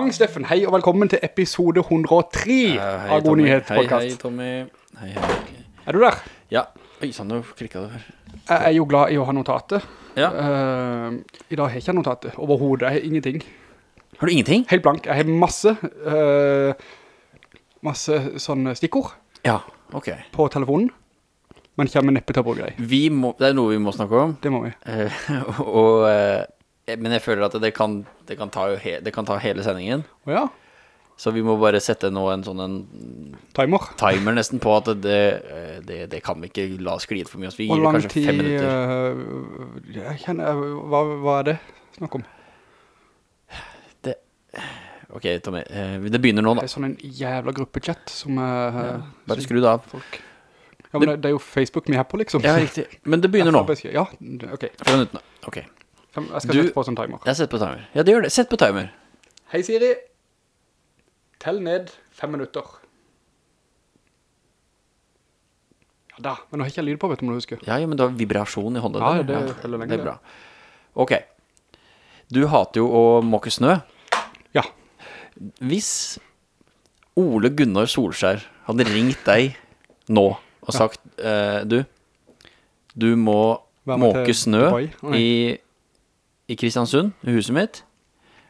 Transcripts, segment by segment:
Pang, Steffen. Hei og velkommen til episode 103 hei, av God Nyhetspodcast Nyhet Hei, hei. Tommy. Hei, hei. Er du der? Ja. Oi, sånn, nå klikket det her. Jeg er jo glad i å ha notatet. Ja. Uh, I dag har jeg ikke notatet. Overhovedet, jeg har ingenting. Har du ingenting? Helt blank. Jeg har masse, uh, masse sånne stikkord Ja, ok. på telefonen. Men kommer neppe til å bruke dem. Vi må, det er noe vi må snakke om. Det må vi. Eh, og, eh, men jeg føler at det kan, det kan, ta, he, det kan ta hele sendingen. Oh, ja, Så vi må bare sette nå en sånn en timer. timer nesten på at det, eh, det, det kan vi ikke la skli for mye. Vi gir det kanskje fem minutter. Uh, jeg kjenner, hva, hva er det snakk om? Det, Ok, Tommy. eh, det begynner nå da. Det er sånn en jævla gruppechat som er... Bare skru det av. folk. Ja, men det, er jo Facebook vi er på, liksom. Ja, riktig. Men det begynner nå. Ja, ok. Fem minutter nå. Ok. Jeg skal Du- sette på sånn timer. Jeg setter på timer. Ja, det gjør det. Sett på timer. Hei Siri. Tell ned fem minutter. Ja da, men nå har jeg ikke lyd på, vet du om du husker. Ja, ja, men du har vibrasjon i hånda. Ja, det lenge, Det er bra. Ok. Du hater jo å måke snø. Ja, Hvis Ole Gunnar Solskjær hadde ringt deg nå og sagt, eh, du, du må måke snø Dubai. I, i Kristiansund, i huset mitt,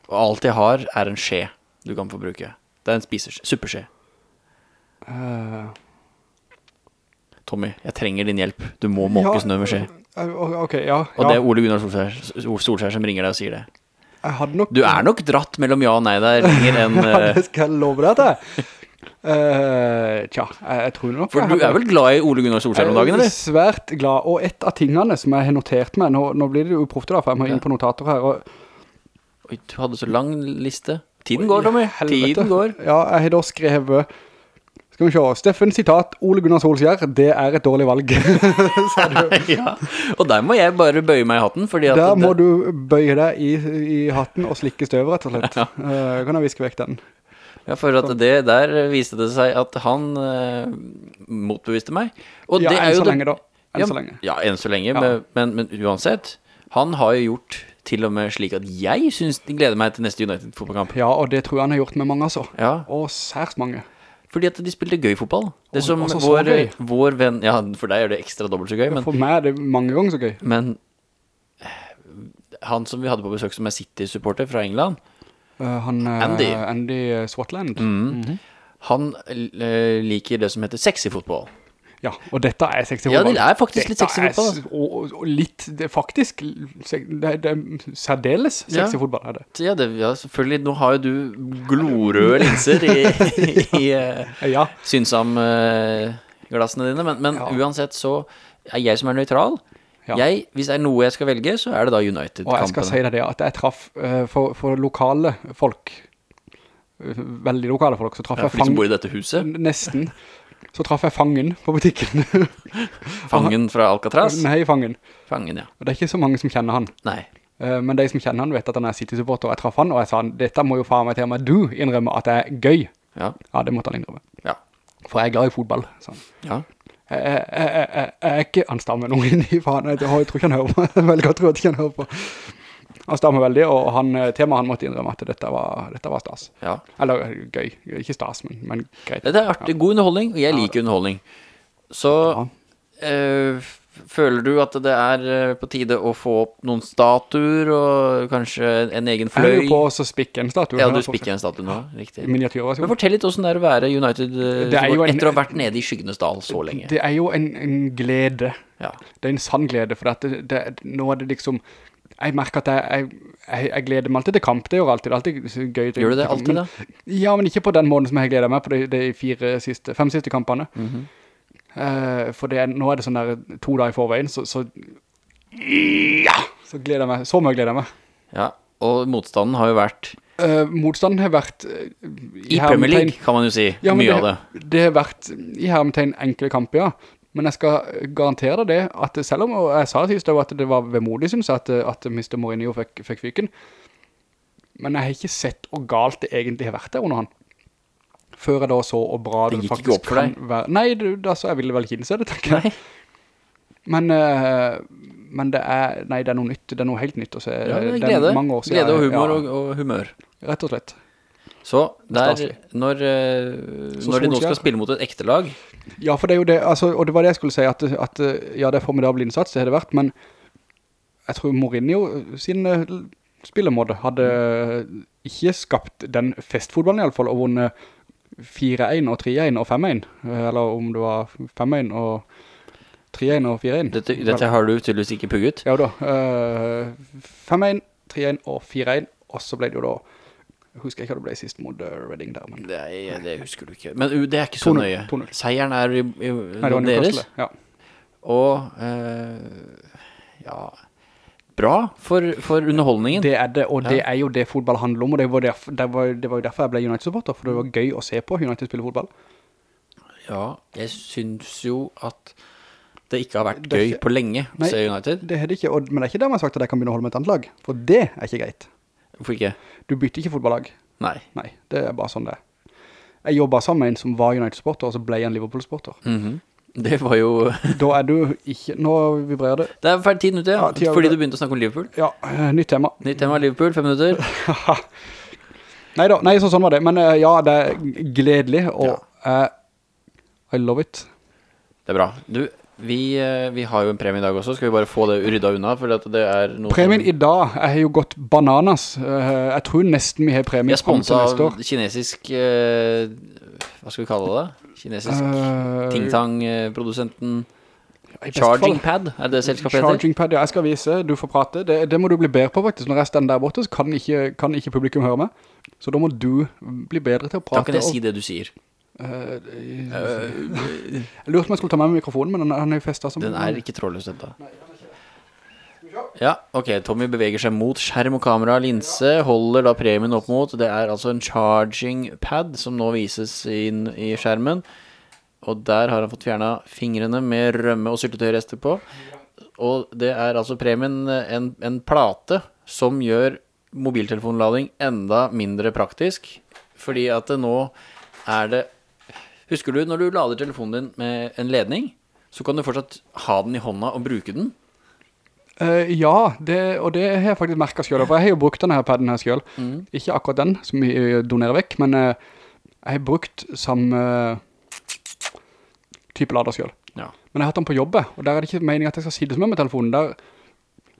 og alt jeg har er en skje du kan få bruke. Det er en spiseskje, suppeskje. Uh... Tommy, jeg trenger din hjelp. Du må måke Ja, snø med skje. eh, ok, ja, Og det er Ole Gunnar Solskjær, Solskjær som ringer deg og sier det. Jeg hadde nok... Du er nok dratt mellom ja og nei der lenger enn Ja, eh, det skal jeg love deg til. Eh, tja, jeg, tror nok... For du er vel glad i Ole Gunnar Solskjær om dagen, Jeg er svært glad, og et av tingene som jeg har notert meg, nå, nå blir det jo proft da, for jeg må inn på notater her, og Oi, du hadde så lang liste. Tiden går, Tommy. Tiden går. Ja, jeg har da skrevet Skal vi se Steffen, sitat Ole Gunnar Solskjær Det er et dårlig valg ja. Og der må jeg bare bøye meg i hatten, fordi at Der må det, du bøye deg i, i hatten Og slikke støv rett og slett Eh, Kan jeg viske vekk den ja, for at det der viste det seg at han eh, motbeviste meg. Og Ja, det er enn jo så det- lenge da Enn ja, så lenge Ja, enn så lenge. Men, men, men uansett, han har jo gjort til og med slik at jeg synes de gleder meg til neste United-fotballkamp. Ja, og det tror jeg han har gjort med mange altså Ja, Og særs mange fordi at de spilte gøy fotball. Det Og- som også så vår, gøy. vår venn, ja, for deg er det ekstra dobbelt så gøy, men For meg er det mange ganger så gøy Men eh, han som vi hadde på besøk som er City-supporter fra England, Han eh, Andy. Andy Swatland han eh, liker det som heter sexy fotball. Ja, og dette er sexy fotball. Ja, det er faktisk litt sexy fotball, Og, og, og litt, det er faktisk Det er, det er særdeles Ja. sexy fotball er det ja, det, ja, selvfølgelig, nå har jo du glorøde linser i, i eh, Ja, Synsam-glassene dine, men, men Ja. uansett så er jeg som er nøytral. Ja. Jeg, hvis det er noe jeg skal velge, så er det da Og jeg skal si deg det at jeg traff eh, for, for lokale folk, eh, veldig lokale folk, så traff Ja, jeg for de som bor i dette huset. nesten, så traff jeg fangen på butikken. Fangen fra Alcatraz. Nei, fangen. Fangen, ja. Og det er ikke så mange som kjenner han. Nei. Eh, men de som kjenner han vet at han er City-supporter, og jeg traff han, og jeg sa, han, dette må jo faen meg til meg du innrømme at det er gøy. Ja. Ja, det måtte han innrømme. Ja. For jeg er glad i fotball, sa han. Ja. Er ikke, han stammer noen inn i faen, jeg, tror ikke han hører på, jeg velger å tro ikke han hører på. Han stammer veldig, og han, eh, med han måtte innrømme at dette var, dette var stas. ja. Eller eh, gøy, ikke stas, men, men greit. Dette er artig, god underholdning, og jeg liker underholdning. Så Øh, føler du at det er eh, på tide å få opp noen statuer og kanskje en egen fløy? Jeg er jo på å spikke en statue. Ja, du spikker en statue nå, riktig. Miniatyrversjon. Men fortell litt hvordan det er å være United eh, en- etter å ha vært nede i skyggenes dal så lenge. Det er jo en, en glede. Ja. Det er en sann glede, for det, det, nå er det liksom... Jeg merker at jeg, jeg, jeg, gleder meg alltid til kamp, det gjør alltid, alltid gøy. Gjør du det alltid da? Ja, men ikke på den måten som jeg gleder meg på de, de fire siste, fem siste kampene. Mhm. Eh, for det nå er det sånn der to dager i forveien, så, så ja, så gleder jeg meg, så mye gleder jeg meg. Ja, og motstanden har jo vært Uh, motstanden har vært Uh, i Premier League, kan man jo si, ja, mye mye av det. Det har vært i hermetegn enkle kamper, ja. Men jeg skal garantere deg det, at selv om, og jeg sa sist også at det var vemodig, synes jeg, at, at Mr. Mourinho fikk, fikk fyken. Men jeg har ikke sett hvor galt det egentlig har vært der under han. Før jeg da så og bra Det det, faktisk kan være. Nei, det, altså, jeg ville vel ikke innse det, tenker jeg. Nei. Men, uh, men det er, nei, det er noe nytt, det er noe helt nytt å se. Ja, det er glede. Glede og humor ja, og, og humør. Rett og slett. Så der, når, eh, Så når de nå skal spille mot et ekte lag Ja, for det er jo det, altså, og det var det jeg skulle si, at, at ja, det er formidabel innsats, det har det vært, men jeg tror Mourinho sin spillemåde spillemåte hadde ikke skapt den festfotballen i alle fall, og vunnet 4-1 og 3-1 og 5-1, eh, eller om det var 5-1 og 3-1 og 4-1. dette, dette har du tydeligvis ikke pugget. Ja da, uh, 5-1, 3-1 og 4-1, og så ble det jo da, jeg husker ikke hva det ble sist mot eh, Reading der, men... Det, er, det husker du ikke. Men uh, det er ikke så nøye. 2-0. Seieren er i, i, Nei, deres. Ja. Og eh, ja Bra for, for underholdningen. Det er det, og det Ja. er jo det fotball handler om, og det var, derfor, det var, det var jo derfor jeg ble United-supporter, for det var gøy å se på United spille fotball. Ja, jeg synes jo at det ikke har vært gøy ikke- på lenge å Nei. se United. Det er det ikke, og, men det er ikke dermed sagt at jeg kan begynne å holde med et annet lag, for det er ikke greit. Hvorfor ikke? Du bytter ikke fotballag. Nei. Nei, det er bare sånn det er. Jeg jobbet sammen med en som var United-supporter, og så ble jeg en Liverpool-supporter. Mhm. Det var jo Da er du ikke, nå vibrerer det. Det er ferdig tid ute, ja. Ja, Fordi du begynte å snakke om Liverpool. Ja, eh, nytt tema. Nytt tema Liverpool, fem minutter. Neida, nei, så sånn var det. Men eh, ja, det er gledelig, og eh, I love it. Det er bra. Du, vi, eh, vi har jo en premie i dag også. Skal vi bare få det rydda unna? Premien i dag er jo gått bananas. Eh, jeg tror nesten vi har Vi premien er sponset av kinesisk eh, Hva skal vi kalle det? Kinesisk uh, Ting-tang-produsenten Charging Pad, er det selskapet heter? Charging pad, ja, jeg skal vise, du får prate. Det, det må du bli bedre på faktisk. Når jeg står der borte, så kan ikke, kan ikke publikum høre meg. Så da må du bli bedre til å Da prate. kan jeg og- si det du sier. Eh, jeg lurte om jeg skulle ta med meg mikrofonen, men den, er jo festet som... Den er ikke trådløs dette. Ja, ok, Tommy beveger seg mot skjerm og kamera, linse, holder da premien opp mot, det er altså en charging pad som nå vises inn i skjermen, og der har han fått fjernet fingrene med rømme og syltetøyrester på, og det er altså premien en, en plate som gjør mobiltelefonlading enda mindre praktisk, fordi at det nå er det, husker du når du lader telefonen din med en ledning, så kan du fortsatt ha den i hånda og bruke den, Uh, ja, det, og det har jeg faktisk merket selv, for jeg har jo brukt denne her padden her selv. Mm. Ikke akkurat den som vi eh, donerer vekk, men uh, jeg har brukt samme type lader selv. Ja. Men jeg har hatt den på jobbet, og der er det ikke meningen at jeg skal sitte med med telefonen. Der,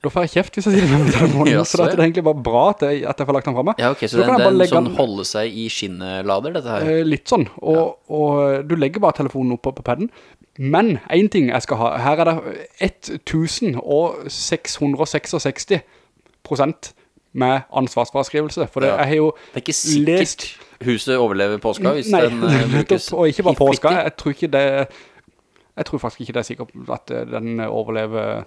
da får jeg kjeft hvis jeg sier det med telefonen, Ja, så så det er egentlig bare bra at jeg, at jeg får lagt den fremme. Ja, ok, så, Så den, den, den legge sånn den- holde seg i skinnelader, dette her. Eh, litt sånn, og, og du legger bare telefonen opp på padden. Men en ting jeg skal ha, her er det 1666 prosent med ansvarsfraskrivelse, for det Ja. jeg har jo Det er ikke sikkert lest- huset overlever påska hvis Nei, den eh, brukes og ikke bare påska, jeg tror ikke det, jeg tror faktisk ikke det er sikkert at eh, den overlever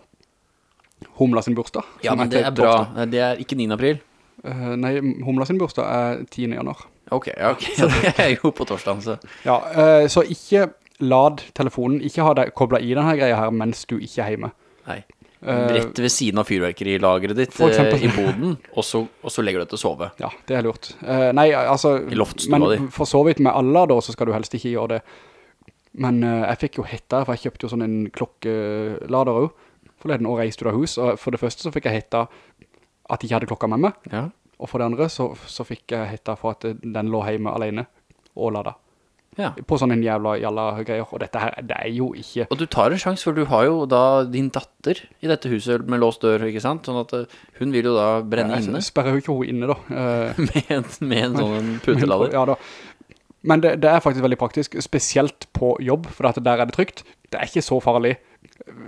Humla sin bursdag. Ja, men det er bra. torsdag. Det er ikke 9. april. Uh, nei, Humla sin bursdag er 10. januar. Ok, ja, ok. Så det er jo på torsdagen, så. Ja, uh, så ikke lad telefonen, ikke ha deg koblet i denne greia her mens du ikke er hjemme. Nei. Eh, Rett ved siden av fyrverkerilagret ditt eh, i boden, og så, og så legger du deg til å sove. Ja, det er lurt. Uh, nei, altså... Men di. for så vidt med alle lader, så skal du helst ikke gjøre det. Men eh, jeg fikk jo hetta, for jeg kjøpte jo sånn en klokkelader også, forleden, og reiste ut av hus. Og for det første så fikk jeg hetta at jeg ikke hadde klokka med meg. Ja. Og for det andre så, så fikk jeg hetta for at den lå hjemme alene og lada. ja. På sånne jævla jævla jalla greier. Og dette her, det er jo ikke... Og du tar en sjans, for du har jo da din datter i dette huset med låst dør, ikke sant? Sånn at eh, hun vil jo da brenne inne Jeg sperrer jo ikke hun inne da. Eh, med med en sånn putelader. Ja da. Men det, det er faktisk veldig praktisk, spesielt på jobb, for at der er det trygt. Det er ikke så farlig.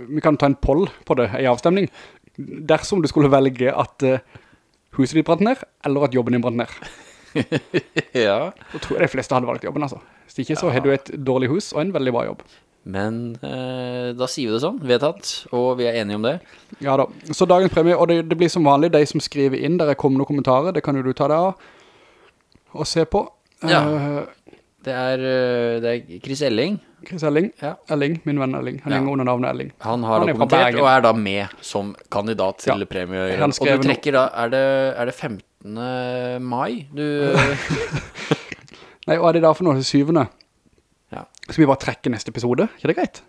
Vi kan ta en poll på det i avstemning. Dersom du skulle velge at eh, huset ditt brant ned, eller at jobben din brant ned. ja. Så tror jeg de fleste hadde valgt jobben, altså. Hvis ikke så har du et dårlig hus og en veldig bra jobb. Men eh, da sier vi det sånn, vedtatt, og vi er enige om det. Ja da. Så dagens premie, og det, det blir som vanlig de som skriver inn, der er kommet noen kommentarer, det kan jo du ta deg av og se på. Ja. Eh, Det er, eh, det er Chris Elling. Chris Elling. Ja. Elling, min venn Elling. Han Ja. henger under navnet Elling. Han har Han dokumentert er og er da med som kandidat til Ja. premie. Og du trekker da, er det, er det 15. mai? Du, Nei, og er det da for noe? Det syvende? Ja. Skal vi bare trekke neste episode? Er det greit?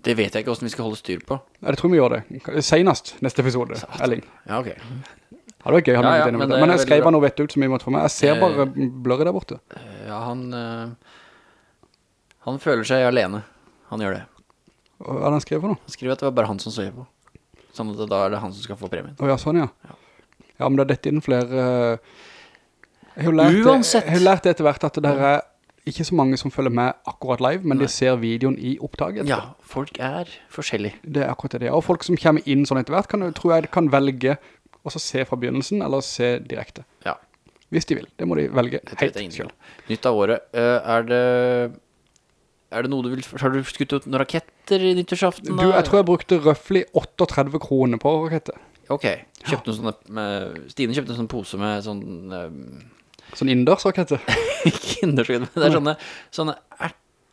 det vet jeg ikke hvordan vi skal holde styr på. Ja, det tror vi gjør det. Senest neste episode, Elling. Ja, ok. Ja, det var gøy, han Ja, ja, men Men jeg skrev han noe vett ut som jeg måtte få med. Jeg ser Eh. bare blurret der borte. Ja, han eh, Han føler seg alene. Han gjør det. Hva er det han skrev for noe? Han skriver at det var bare han som så på. Sånn at da er det han som skal få premien. Å ja, sånn ja. Ja, men det er dette inn flere... eh, Jeg har lært, det- Uansett. jeg har lært det etter hvert at det er ikke så mange som følger med akkurat live, men de ser videoen i opptaket. Ja, folk er forskjellige. Det er akkurat det de. Og folk som kommer inn sånn etter hvert, kan, tror jeg kan velge å så se fra begynnelsen, eller se direkte. Ja, Hvis de vil. Det må de velge helt selv. Nytt av året. Eh, er det Er det noe du vil Har du skutt ut noen raketter i nyttårsaften? Du, jeg tror jeg brukte røffelig 38 kroner på rakettet. Ok. Kjøpte sånne med, Stine kjøpte en sånn pose med sånn Um... Sånn innendørs Ikke Kinderskudd. Men det er sånne, sånne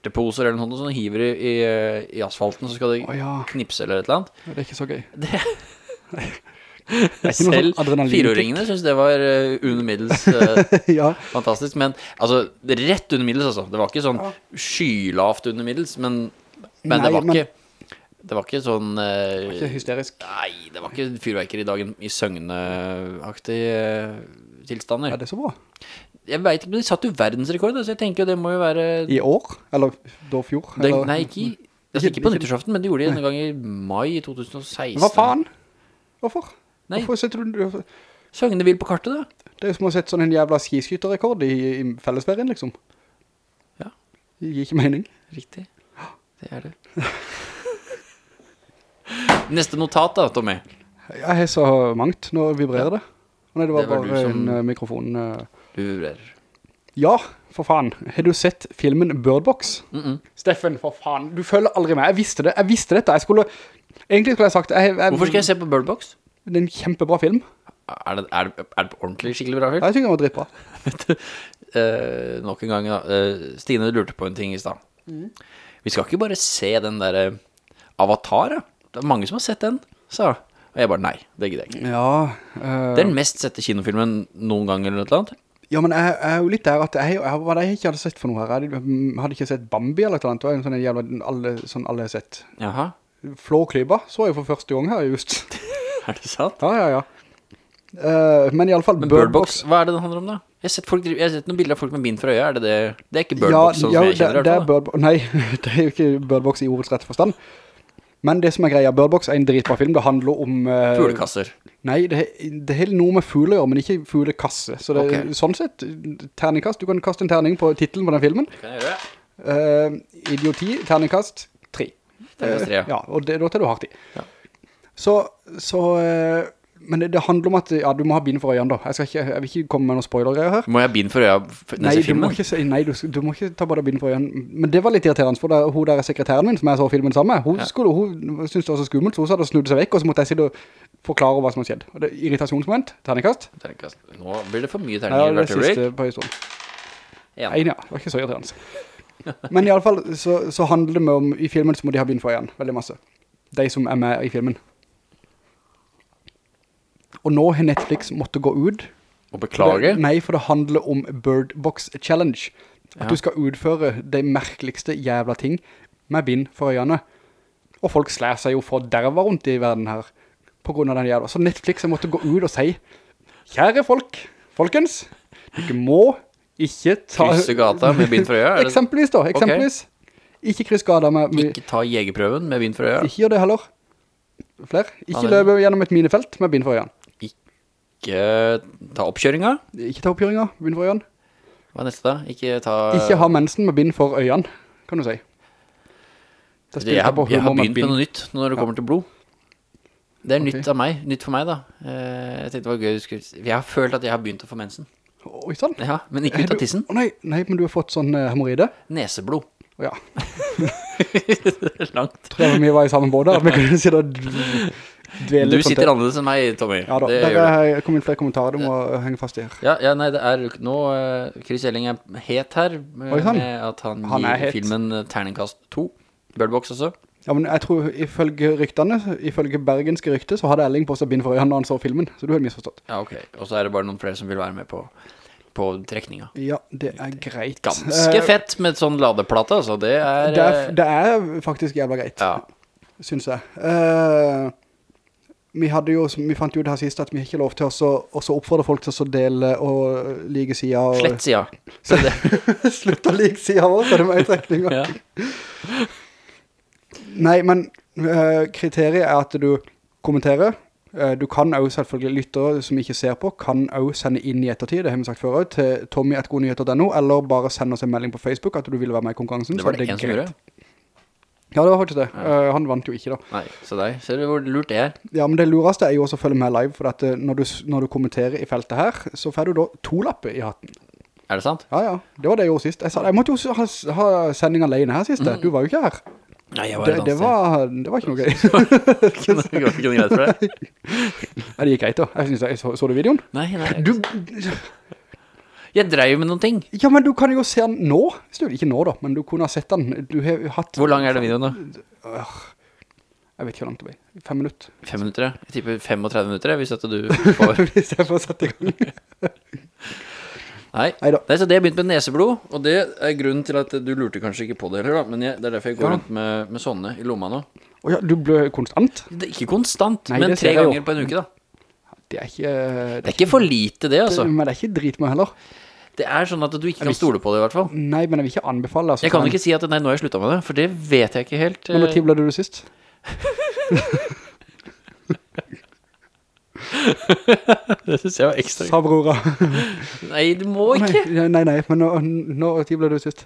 erteposer eller noe sånt som du hiver i, i, i asfalten, så skal det oh, ja, knipse eller et eller annet. det er ikke så gøy. Det, Det sånn selv adrenalin. fireåringene synes det var uh, under middels eh, ja, fantastisk. Men altså, rett undermiddels altså. Det var ikke sånn skylavt undermiddels, men, men Nei, det var men- ikke Det var ikke sånn eh, ikke hysterisk. Nei, det var ikke fyrverker i dagen i søgneaktige eh, tilstander. Er det så bra? Jeg vet ikke, men de satt jo verdensrekord, så jeg tenker jo det må jo være I år? Eller da fjor? Eller? Nei, ikke, altså, ikke på nyttårsaften, men de gjorde det en gang i mai 2016. Hva faen? Hvorfor? Nei. Hvorfor setter du... Søgne vil på kartet, da. Det er jo som å sette sånn en jævla skiskytterrekord i, i fellesferien, liksom. Ja. Det gir ikke mening. Riktig. Det er det. Neste notat da, Tommy. Jeg har så mangt. Nå vibrerer det. Nei, det var, Det var bare som- en eh, mikrofon. eh. Du vibrerer. Ja, for faen. Har du sett filmen Bird Box? Mm -mm. Steffen, for faen. Du følger aldri med. Jeg visste det. Jeg visste dette. Jeg skulle... Egentlig skulle jeg sagt... Jeg, jeg, Hvorfor skal jeg se på Bird Box? Det er en kjempebra film. Er det, er det, er det ordentlig skikkelig bra film? Jeg synes den var dritbra. Eh, nok en gang, da. Eh, Stine lurte på en ting i stad. Vi skal ikke bare se den der eh, Avatar, ja. Det er mange som har sett den, sa. Og jeg bare, nei, det gidder jeg ikke. Ja, uh... Det er den mest sette kinofilmen noen gang eller noe annet. ja, men jeg, jeg er jo litt der at jeg, hva det jeg ikke hadde sett for noe her? Jeg hadde, hadde ikke sett Bambi eller noe annet. Det var en sånn jævla, alle, sånn alle har sett. Jaha, Flå så jeg for første gang her, just. er det sant? Ja, ja, ja. Uh, men i alle fall Men Bird Bird Box, Box. hva er det det handler om da? Jeg har sett, folk, jeg har sett noen bilder av folk med bind for øya, er det det? Det er ikke Bird ja, Box sånn ja, som jeg kjenner det, det er. Bird Box Nei, det er jo ikke Bird Box i ordets rette forstand. Men det som er greia, Bird Box er en dritbra film. Det handler om... uh, Fuglekasser. Nei, det, det helt noe med fugler men ikke fuglekasse. Så det, Ok. sånn sett, terningkast. Du kan kaste en terning på titelen på den filmen. Det kan jeg gjøre. uh, idioti, terningkast, tre. Terningkast tre, ja. Ja, og det, da tar du hardt i. Ja. Så, så eh, men det, det handler om at, ja, du må ha bind for øynene da. Jeg, ikke, jeg vil ikke komme med noen spoilergreier her. Må jeg ha bind for øynene neste Nei, må filmen? ikke, nei du, du må ikke ta bare bind for øynene. Men det var litt irriterende, for det, hun der sekretæren min, som jeg så filmen sammen med, hun, Ja. skulle, hun syntes det var så skummelt, så hun hadde snudd seg vekk, og så måtte jeg sitte og forklare hva som hadde skjedd. Og det irritasjonsmoment, terningkast. Terningkast. Nå blir det for mye Ja, det siste på historien. Ja. Nei, ja. Det var ikke så irriterende. Men i alle fall, så, så handler det med om, i filmen så må de ha bind for øynene, veldig masse. De som er med i filmen. Og nå har Netflix måttet gå ut. Og beklage. Det, nei, for det handler om Bird Box Challenge. At Ja. du skal utføre de merkeligste jævla ting med bind for øynene. Og folk slær seg jo for derva rundt i verden her. På grunn av den jævla. Så Netflix har måttet gå ut og si, kjære folk, folkens, dere må ikke ta... Krysse gata med bind for øya? Eksempelvis da, eksempelvis. Ikke kryss gata med... med Ikke ta jegerprøven med bind for øya? ikke gjør det heller. Flere. Ikke løpe gjennom et minefelt med bind for øynene. Ikke ta oppkjøringa? Ikke ta oppkjøringa, bind for øynene. Hva er neste da? Ikke ta... Ikke ha mensen med bind for øynene, kan du si. Det jeg, har, jeg har begynt med noe nytt når det kommer til blod. Det er okay. nytt av meg, nytt for meg da. Eh, Jeg tenkte det var gøy. du skulle- Jeg har følt at jeg har begynt å få mensen. Oi, sånn. Ja, men ikke ut av tissen. Nei, nei, men du har fått sånn uh, hemorrhoide. Neseblod. Ja, Det langt. tror jeg vi var i samme båt der, at vi kunne si og d- dvele Du sånn sitter annerledes enn meg, Tommy. Ja da, det der har kommet flere kommentarer, du må henge fast i her. Ja, ja, nei, det er nå uh, Chris Elling er het her med, Oi, sann. med at han, Han gir het. filmen eh, Terningkast 2. Birdbox også. Ja, men jeg tror ifølge ryktene, ifølge bergenske rykter, så hadde Elling på seg bind for øynene når han så filmen, så du har misforstått. Ja, ok. Og så er det bare noen flere som vil være med på, på trekninga. Ja, det er greit. Ganske Eh, fett med sånn ladeplate, altså. Det er, Det er, eh, det er faktisk jævla greit, Ja. synes jeg. Eh, vi hadde jo, vi fant jo det her sist at vi ikke lov til å så- oppfordre folk til å dele og like sida. og- Slett sida. Så Slutt å like sida vår, så er det med utrekninger. ja. Nei, men uh, kriteriet er at du kommenterer. Uh, du kan også selvfølgelig lyttere som ikke ser på, kan også sende inn i ettertid, det har vi sagt før også, til tommy.godnyheter.no, eller bare sende oss en melding på Facebook at du vil være med i konkurransen. det var det, det en som gjorde, gjorde. Ja, det var faktisk det. Eh, han vant jo ikke da. Nei, så deg. Ser du hvor lurt det er? Ja, men det lureste er jo også å følge med live, for at eh, når du, når du kommenterer i feltet her, så får du da to lapper i hatten. Er det sant? Ja, ja. Det var det jeg gjorde sist. Jeg, sa, jeg måtte jo ha, ha sending alene her sist. Du var jo ikke her. Nei, jeg var Det, et det, var, det var ikke noe gøy. Ikke noe greit for deg? Nei, det gikk greit da. Jeg synes jeg, så, så du videoen? Nei, nei. Du, Jeg dreiv med noen ting. ja, men du kan jo se den nå. Ikke nå da, men du kunne ha sett den. Du har hatt... Hvor lang er den videoen da? Jeg vet ikke hvor langt det blir. Fem minutter. Fem minutter, ja. Jeg tipper 35 minutter, hvis at du får... Hvis jeg får sette i gang. Nei. Nei, så det har begynt med neseblod, og det er grunnen til at du lurte kanskje ikke på det heller, da. Men jeg, det er derfor jeg går Ja. rundt med, med sånne i lomma nå. Åja, du ble konstant? Det er ikke konstant, Nei, men tre ganger på en uke, da. Det er ikke... Det er ikke for lite, det, altså. Men det er ikke drit med heller. Det er sånn at du ikke kan stole på det, i hvert fall. Nei, men jeg vil ikke anbefale. Altså, Jeg kan jo ikke si at nei, nå har jeg sluttet med det, for det vet jeg ikke helt. Men når eh, tid ble du det sist? Det synes jeg var ekstra Sa brora. Nei, du må ikke. Nei, nei, nei, men nå, når tid ble du sist?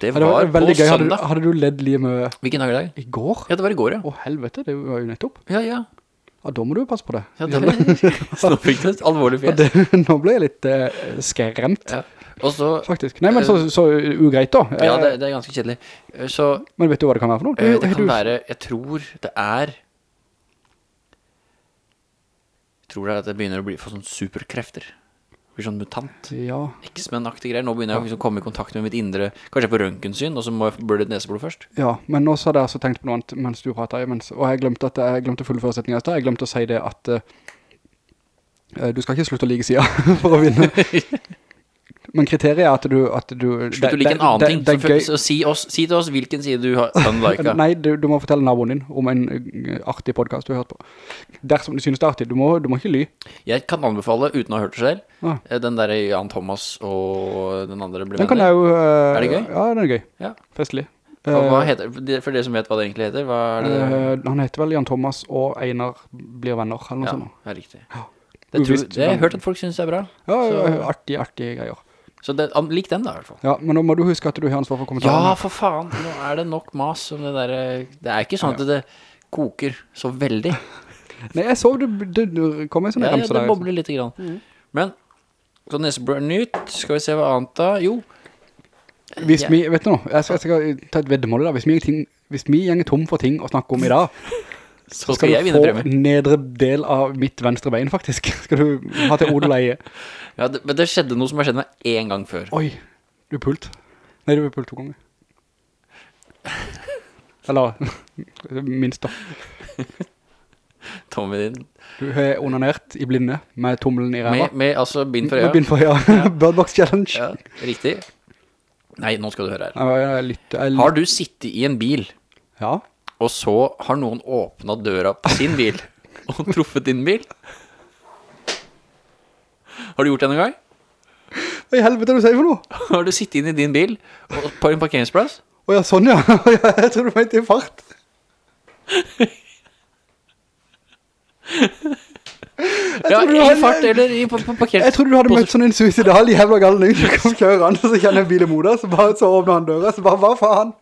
Det var, det var på veldig gøy. Hadde, søndag. hadde du ledd livet med Hvilken dag er det? i går? Ja, det var i går, ja. Å helvete, det var jo nettopp. Ja, ja. Ja, da må du passe på det. ja det nå fikk du et alvorlig Ja, fjes. det, nå ble jeg litt eh, skremt, Ja. Så, faktisk. Nei, men så, så ugreit da. ja, det, Eh, det er ganske kjedelig. Så, Men vet du hva det kan være for noe? eh, det kan være, jeg tror det er Jeg tror det er at det begynner å bli for sånne superkrefter. Blir sånn mutant. ja. X-men-aktig greier. Nå begynner jeg å liksom komme i kontakt med mitt indre, kanskje på røntgensyn, og så må jeg burde et neseblod først. ja, men også hadde jeg altså tenkt på noe annet mens du pratet mens, og jeg glemte, at, jeg glemte fulle forutsetninger i sted. Jeg glemte å si det at uh, du skal ikke slutte å like siden for å vinne. Men kriteriet er at du... At du Slutt å like en annen ting. det, det så si, oss, si til oss hvilken side du har unlika. Nei, du, du må fortelle naboen din om en eh, artig podcast du har hørt på. Dersom du synes det er artig, du må, du må ikke ly. Jeg kan anbefale, uten å ha hørt det selv, Ja. eh, den der Jan Thomas og den andre blir Den kan venner. jeg jo... eh, Er det gøy? Ja, den er gøy. Ja. Festlig. Og hva heter, for dere som vet hva det egentlig heter, hva er det? Uh, han heter vel Jan Thomas og Einar blir venner, eller noe ja, sånt. ja, riktig. Det, tror, det har jeg hørt at folk synes er bra. Ja, ja, Så- ja, artig, artig greier. Så det, lik den da, i hvert fall. Ja, men nå må du huske at du har ansvar for kommentarene. Ja, for faen. Nå er det nok mas om det der. eh, Det er ikke sånn at det koker så veldig. Nei, jeg så det, det, det kom en sånn Ja, ja, remse det der. bobler litt grann. Men, så neste nytt. Skal vi se hva annet da? Jo. Hvis Ja. vi, vet du nå, jeg skal, jeg skal ta et veddemål da. Hvis vi, ting, hvis vi gjenger tom for ting å snakke om i dag, Så skal skal du få premie. nedre del av mitt venstre bein, faktisk. Skal du ha til odeleie. Ja, det, men det skjedde noe som har skjedd meg en gang før. Oi, du er pult. Nei, du er pult to ganger. Eller, minst da. Tommy din. Du har onanert i blinde med tommelen i ræva. Med, med altså bind for øya. Med bind for øya. Birdbox Challenge. Ja, riktig. Nei, nå skal du høre her. Jeg, jeg. Jeg, Har du sittet i en bil, Ja. Og så har noen åpnet døra på sin bil, og truffet din bil? Har du gjort det noen gang? Hva i helvete er det du sier for noe? Har du sittet inn i din bil og, på en parkeringsplass? Åja, sånn ja. jeg tror du mente i fart. Ja, i fart eller i, på, på parkert... Jeg trodde du hadde møtt sånn en suicidal jævla yngre som kom kjørende, så kjenner jeg bilen mot deg, så bare så åpner han døra, så bare, hva faen?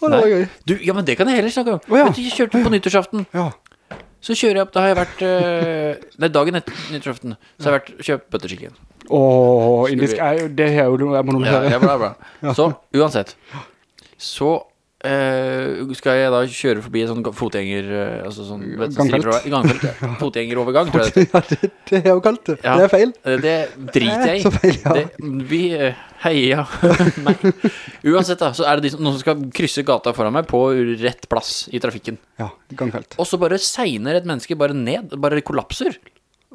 Du, ja, men det kan jeg heller snakke om. Oh, ja. Vet du, jeg kjørte på nyttårsaften. Ja. Så kjører jeg opp, da har jeg vært uh, Nei, dagen etter nyttårsaften Så har jeg vært kjøpt butterchicken Åh, indisk er det er jo, jeg må noe ja, bra, bra. Så, uansett Så uh, skal jeg da kjøre forbi en sånn fotgjenger uh, Altså sånn vet Gangfelt. drive- Gangfelt, ja. Fotgjengerovergang, tror jeg det Ja, det, det er jo kalt det. Ja. Det er feil. Det driter jeg feil, ja. det, Vi heier Nei Uansett da, så er det de som, noen som skal krysse gata foran meg På rett plass i trafikken Ja, gangfelt. Og så bare seiner et menneske bare ned Bare kollapser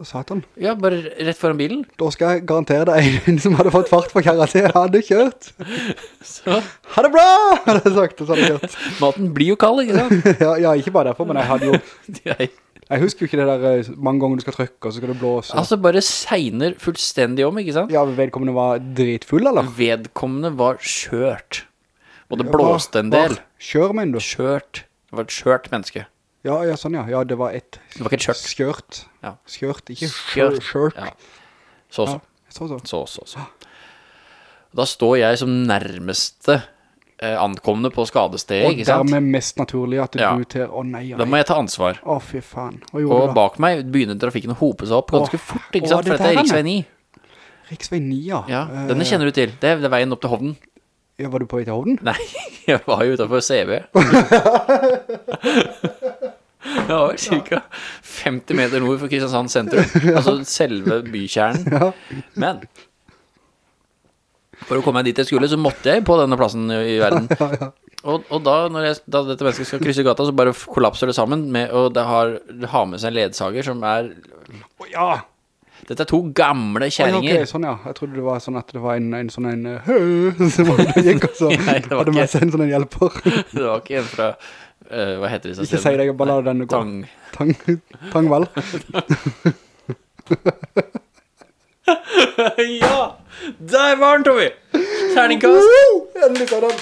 Satan. Ja, bare rett foran bilen. Da skal jeg garantere deg en som hadde fått fart på karate. Hadde kjørt. Så Ha det bra! Hadde jeg sagt, og så hadde jeg kjørt. maten blir jo kald, ikke sant? Ja, ja, ikke bare derfor, men jeg hadde jo... Jeg, husker jo ikke det der eh, mange ganger du skal trykke, og så skal du blåse. altså bare segner fullstendig om, ikke sant? Ja, vedkommende var dritfull, eller? Vedkommende var kjørt. Og det blåste en del. Kjør, mener du? Kjørt. Det var et kjørt menneske. Ja, ja, sånn ja. Ja, det var et Det var ikke et kjørt. skjørt. Ja. Skjørt, ikke Skjørt. skjørt. Ja. Så, Ja, så. så, så. Så, så, så. Da står jeg som nærmeste ankomne på skadestedet, Og ikke sant? dermed mest naturlig at Ja. du til... Å nei, nei. Da må jeg ta ansvar. Å, fy faen. Og da? bak meg begynner trafikken å hope seg opp ganske Åh, fort, ikke sant? For dette er riksvei 9. Riksvei 9, ja. Ja, Eh, denne kjenner du til. Det er, det er veien opp til Hovden. Ja, var du på vei til Hovden? Nei, jeg var jo utenfor CV. Jeg var cirka 50 meter nord for Kristiansand sentrum. Altså selve bykjernen. Men for å komme meg dit jeg skulle, så måtte jeg på denne plassen i i verden. Og, og da, når jeg, da dette mennesket skal krysse gata, så bare kollapser det sammen med, og det har, har med seg en ledsager som er Å, ja! Dette er to gamle kjerringer. ok, sånn ja. Jeg trodde det var sånn at det var en, en sånn en hø, som gikk, og så Nei, det hadde med seg en sånn en hjelper. Det var ikke en fra uh, Hva heter det? Ikke si det, jeg bare la den gå. Tang. Tang, tangval. ja! Der var den, Tommy! Terningkast. Endelig sa den.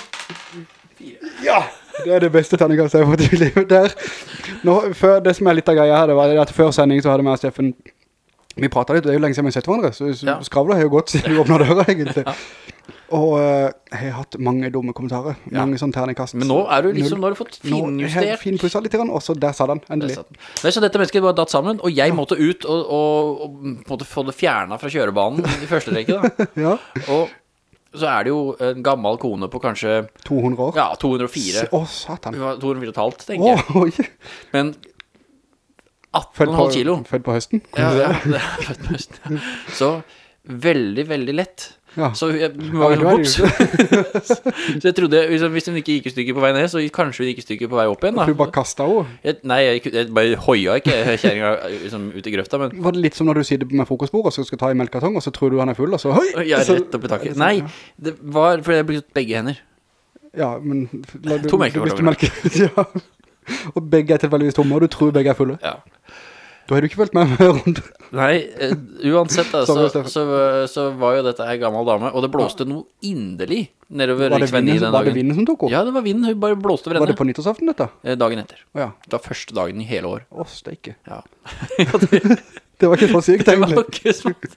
Ja! Det er det beste terningkastet jeg har fått i livet der. Nå, før, det som er litt av greia her, det var at før sending så hadde vi og Steffen vi pratet litt, det er jo lenge siden vi har sett hverandre, så, så Ja. skravlet har jo gått siden vi åpnet døra egentlig. Og uh, jeg har hatt mange dumme kommentarer, mange sånne terningkast. Men nå er du liksom, nå har du fått Nå har jeg finjustert. finpusset litt, og så der sa den, endelig. Nei, så dette mennesket var datt sammen, og jeg måtte ut og, og, og måtte få det fjernet fra kjørebanen i første rekke da. Ja, Og så er det jo en gammel kone på kanskje, 200 år. ja, 204. Å, satan. Hun var 204 og et halvt, tenker jeg. Oi. Men 18,5 kilo. født på høsten. Ja, ja, født på høsten. Så veldig, veldig lett. Ja. Så jeg, Ja, du er så jeg trodde, hvis, hun ikke gikk i stykker på vei ned, så kanskje hun gikk i stykker på vei opp igjen da. Du bare kastet henne. Nei, jeg, jeg bare hoia ikke kjæringa liksom, ut i grøfta, men Var det litt som når du sitter med frokostbordet, så skal ta i melkartong, og så tror du han er full, og så, høy! jeg er rett opp i taket. Nei, det var fordi jeg brukte begge hender. Ja, men... La, du, To melkekort hvis ja. Og begge er tilfelligvis tomme, og du tror begge er fulle. Ja. Da har du ikke følt med meg rundt. Nei, eh, uansett da, så, så, så var jo dette her gammel dame, og det blåste noe inderlig nedover riksvenn i den dagen. var det vinden som tok opp? Ja, det var vinden, hun bare blåste over Var det på nyttårsaften dette? Eh, Dagen etter. Oh, ja. Det var første dagen i hele år. Å, steike. Ja. det, Det var ikke så sykt, det var ikke ikke smått.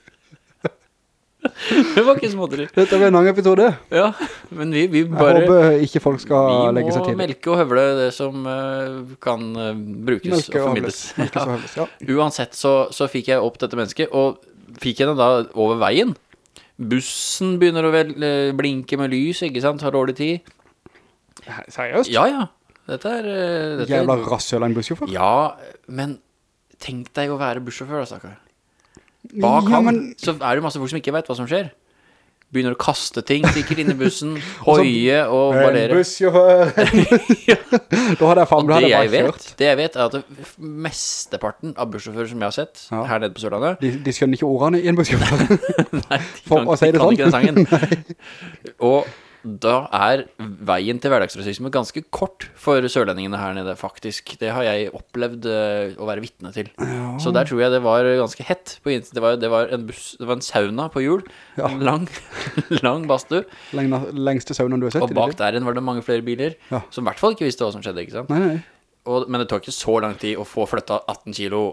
Det var ikke småtteri. Dette var en lang episode. Ja, men vi, vi Jeg håper ikke folk skal legge seg må melke og høvle det som eh, kan eh, brukes Melke og og formidles. Melke og høvles, ja. Uansett så, så fikk jeg opp dette mennesket, og fikk henne da over veien. Bussen begynner å vel, eh, blinke med lys, ikke sant? Har dårlig tid. Seriøst? Ja, ja. Dette er... Dette Jævla rasshøl en bussjåfør. ja, men tenk deg å være bussjåfør, da, stakkar. Bak Ja, han, så er det masse folk som ikke vet hva som skjer. Begynner å kaste ting, sikkert inn i bussen, hoie og En ballere. bussjåfør. Da hadde jeg faen, Og det jeg vet, kjørt. det jeg vet er at det, mesteparten av bussjåfører som jeg har sett Ja. her nede på Sørlandet De, de skjønner ikke ordene i en bussjåfør. Nei, de For kan, å si det de kan sånn. ikke den sangen. Og da er veien til hverdagsrasisme ganske kort for sørlendingene her nede, faktisk. Det har jeg opplevd eh, å være vitne til. Så der tror jeg det var ganske hett. På, det, var, det, var en buss, det var en sauna på hjul. Ja. En lang, lang badstue. Lengste saunaen du har sett. Og bak der var det mange flere biler, Ja. som i hvert fall ikke visste hva som skjedde. Nei, nei, Og, men det tok ikke så lang tid å få flytta 18 kilo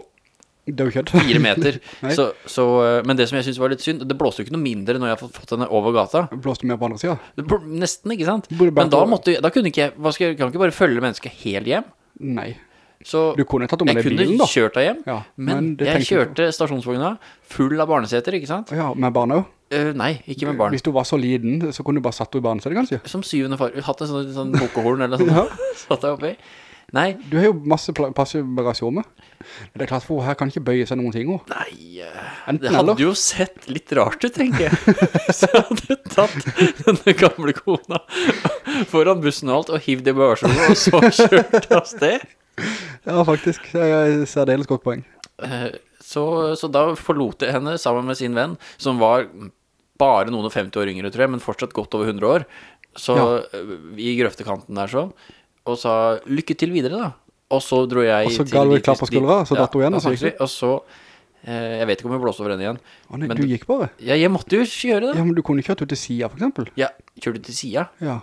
det var kjørt. fire meter. Så, så, eh, men det som jeg synes var litt synd, det blåste jo ikke noe mindre når jeg har fått, den henne over gata. Blåste mer på andre siden. Det Nesten, ikke sant? Men da måtte da kunne ikke jeg, hva skal jeg, kan ikke bare følge mennesket helt hjem. Nei. Så Du kunne tatt om jeg kunne bilen da. kjørt deg hjem, Ja, men, men jeg kjørte stasjonsvogna full av barneseter, ikke sant? Ja, med barna jo. Uh, nei, ikke med barn. Hvis du var så liten, så kunne du bare satt i barnesetet, kanskje. Som syvende far, hatt en sånn, sånn eller sånn, Ja. satt deg oppi. Nei, Du har jo masse passiv bagasjon med. Det er klart, for her kan ikke bøye seg noen ting også. nei, eh, Enten det hadde eller. jo sett litt rart ut, tenker jeg. Så jeg hadde tatt denne gamle kona foran bussen og alt, og hivd i bagasjerommet, og så kjørt av sted. Ja, faktisk. Jeg er det godt poeng. Eh, Så, så da forlot jeg henne sammen med sin venn, som var bare noen og 50 år yngre, tror jeg, men fortsatt godt over 100 år. Så ja. i grøftekanten der sånn, og sa lykke til videre, da. Og så dro jeg Og så til ga du klapp på skuldra, så datt hun igjen, og så Og så eh, Jeg vet ikke om jeg blåste over henne igjen. Å nei, Men du gikk bare. Ja, jeg måtte jo gjøre det. Ja, men du kunne kjørt ut til siden, for eksempel. Ja, kjørte du til Sia? Ja,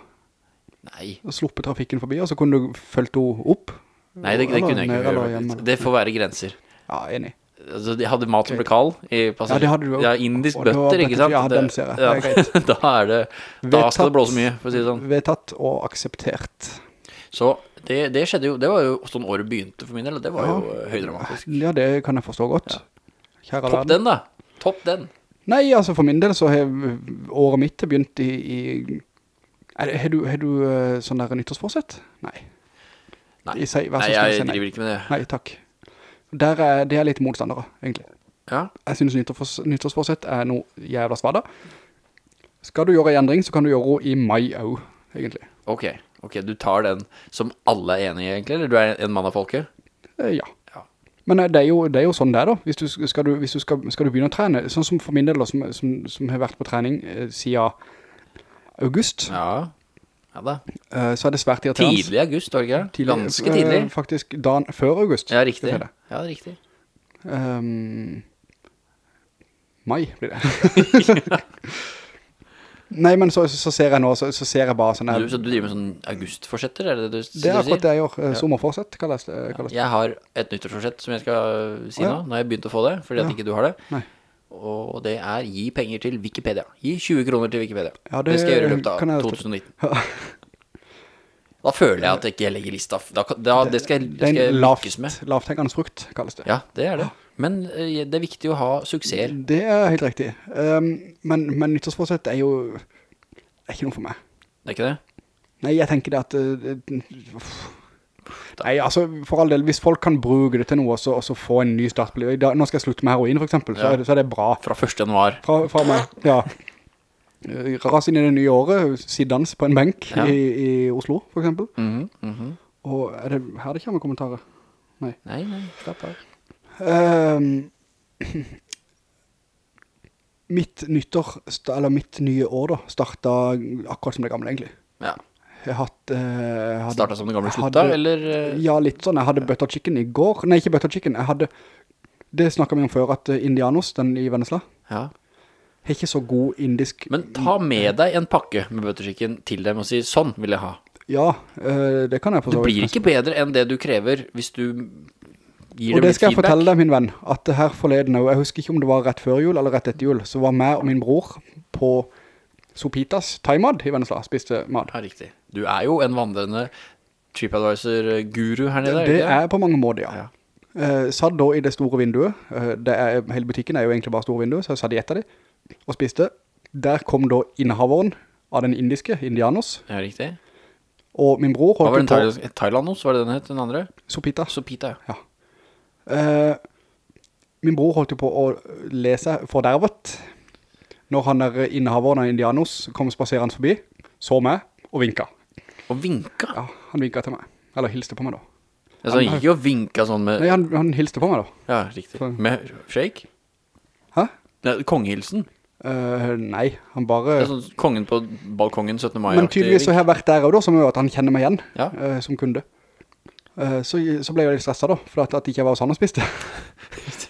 Nei. og sluppet trafikken forbi, og så kunne du følt henne opp. Nei, det, det Eller kunne jeg ikke gjøre. hjem, Det får være grenser. Ja, enig. Altså, de hadde mat som ble kald i Ja, det hadde du også. Ja, indisk Og bøtter, ikke sant? ja, den ser jeg. ja, da er det Da skal det blåse mye, for å si det sånn. Vedtatt og akseptert. Så det, det skjedde jo Det var jo sånn året begynte for min del, og det var jo eh, høydramatisk. Ja, det kan jeg forstå godt. Ja. Topp den, da. Topp den. Nei, altså for min del så har året mitt begynt i... i det, har du, har du eh, sånn der nyttårsforsett? Nei. Nei, I seg- nei jeg driver ikke med det. Nei, takk. Der er, det er litt motstandere, egentlig. Ja, Jeg synes nyttårsfors, nyttårsforsett er noe jævla svada. Skal du gjøre en endring, så kan du gjøre det i mai også, egentlig. ok. Ok, du tar den som alle er enige i, egentlig, eller du er en mann av folket? Eh, ja. Ja. Men eh, det er, jo, det er jo sånn det er da. Hvis du, skal, du, hvis du skal, skal du begynne å trene, sånn som for min del da, som, som, som har vært på trening eh, siden august, Ja. Ja da. eh, så er det svært irriterende. Tidlig august, var det ikke? Tidlig, Ganske eh, tidlig. faktisk dagen før august. Ja, riktig. det. Ja, riktig. Um, mai blir det. Nei, men så, så ser jeg nå, så, så ser jeg bare sånn Du, så du driver med sånn augustforsetter, er det det du, det er akkurat det jeg gjør, ja. sommerforsett kalles det. Kalles det. Jeg har et nyttårsforsett som jeg skal si oh, ja. nå. Nå har jeg begynt å få det, fordi at ikke du har det. Nei. Og det er gi penger til Wikipedia. Gi 20 kroner til Wikipedia. Ja, det, det skal jeg gjøre i løpet av 2019. Da føler jeg at jeg ikke legger lista. Da, da, det skal, jeg- Det skal jeg lykkes med. lavt, lavthengende frukt, kalles det. Ja, det er det. Men eh, det er viktig å ha suksess. Det er helt riktig. Um, men, men nyttårsforsett er jo er ikke noe for meg. Det er ikke det? Nei, jeg tenker det at Uh. Nei, altså, for all del, hvis folk kan bruke det til noe, så, og så få en ny start Nå skal jeg slutte med heroin, for eksempel, så, Ja. er det, så er det bra. Fra 1. januar. Fra, fra meg, ja. Ras inn i det nye året, siddans på en benk Ja. i, i Oslo, for eksempel. Mm -hmm. Og er det, her er det ikke med kommentarer. Nei, nei, slapp av. Ehm, mitt nyttår, eller mitt nye år da, startet akkurat som det gamle egentlig. Ja. Jeg hadde, eh, hadde- Startet som det gamle slutta, eller? eh, Ja, litt sånn. Jeg hadde butter chicken i går. Nei, ikke butter chicken. Jeg hadde... Det snakket vi om før, at eh, Indianos, den i Vennesla, Ja. er ikke så god indisk... Men ta med deg en pakke med butter chicken til dem og si, sånn vil jeg ha. Ja, eh, det kan jeg forstå. Det blir ikke bedre enn det du krever hvis du gir Og det skal jeg feedback. fortelle deg, min venn, at det her forleden, og jeg husker ikke om det var rett før jul eller rett etter jul, så var meg og min bror på Sopitas Thai-mad i Vennesla, spiste mat. Ja, riktig. Du er jo en vandrende TripAdvisor-guru her nede, Det det er på mange måter, ja. Ja. Uh, satt da i det store vinduet, uh, det er, hele butikken er jo egentlig bare store vinduer, så jeg satt i et av de, og spiste. Der kom da innehaveren av den indiske, Indianos, Ja, riktig. og min bror var holdt den jo på Thailand- Thailandos, var det den het, den andre? Sopita. Sopita, ja. Eh, min bror holdt jo på å lese fordervet når han er innehaveren av Indianos kom spaserende forbi, så meg og vinka. Og vinka. Ja, han vinka til meg. Eller hilste på meg da. Altså, han gikk jo og vinka sånn med... Nei, han, han hilste på meg da. Ja, riktig. Så- Med shake? Hæ? Nei, kongehilsen. Uh, nei, han bare... Sånn kongen på balkongen 17. mai. Men tydeligvis så har jeg vært der også da, som gjør at han kjenner meg igjen Ja. uh, som kunde. Eh, så, så ble jeg litt stresset da, for at, at ikke jeg var hos han og spiste.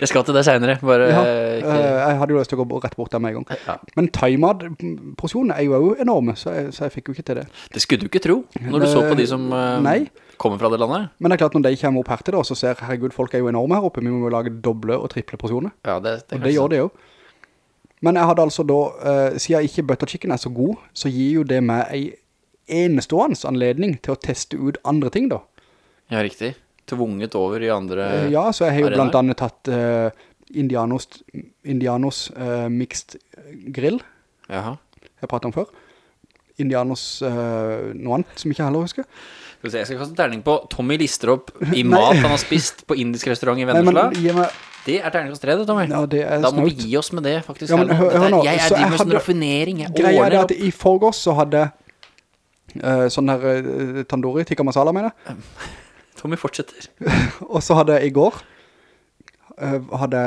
Jeg skal til det senere, bare Ja, eh, eh, ikke... jeg hadde jo lyst til å gå rett bort der med en gang. Ja. Men thai-mad-porsjonene er jo enorme, så jeg, så jeg fikk jo ikke til det. Det skulle du ikke tro, når du så på de som eh, Nei. kommer fra det landet. Men det er klart når de kommer opp her til det, så ser, herregud, folk er jo enorme her oppe, vi må jo lage doble og triple porsjoner. Ja, det, det, Og det gjør det jo. Men jeg hadde altså da, eh, siden ikke butter chicken er så god, så gir jo det meg en enestående anledning til å teste ut andre ting da. Ja, riktig. Tvunget over i andre... Eh, ja, så jeg har jo blant annet tatt uh, Indianos, Indianos uh, mixed grill, Jaha. jeg pratet om før. Indianos uh, noe annet som ikke heller husker. Skal jeg skal kaste terning på Tommy lister opp i mat han har spist på indisk restaurant i Nei, men Vennesla. Det er terningkast 3 det, Tommy. Ja, det da må vi gi oss med det, faktisk. Ja, men hør, hør- hør Jeg er driver med sånn raffinering. Jeg Greia er at i forgårs så hadde uh, sånn her uh, tandoori, tikka masala mener jeg. Tommy fortsetter. Og så hadde jeg i går uh, hadde,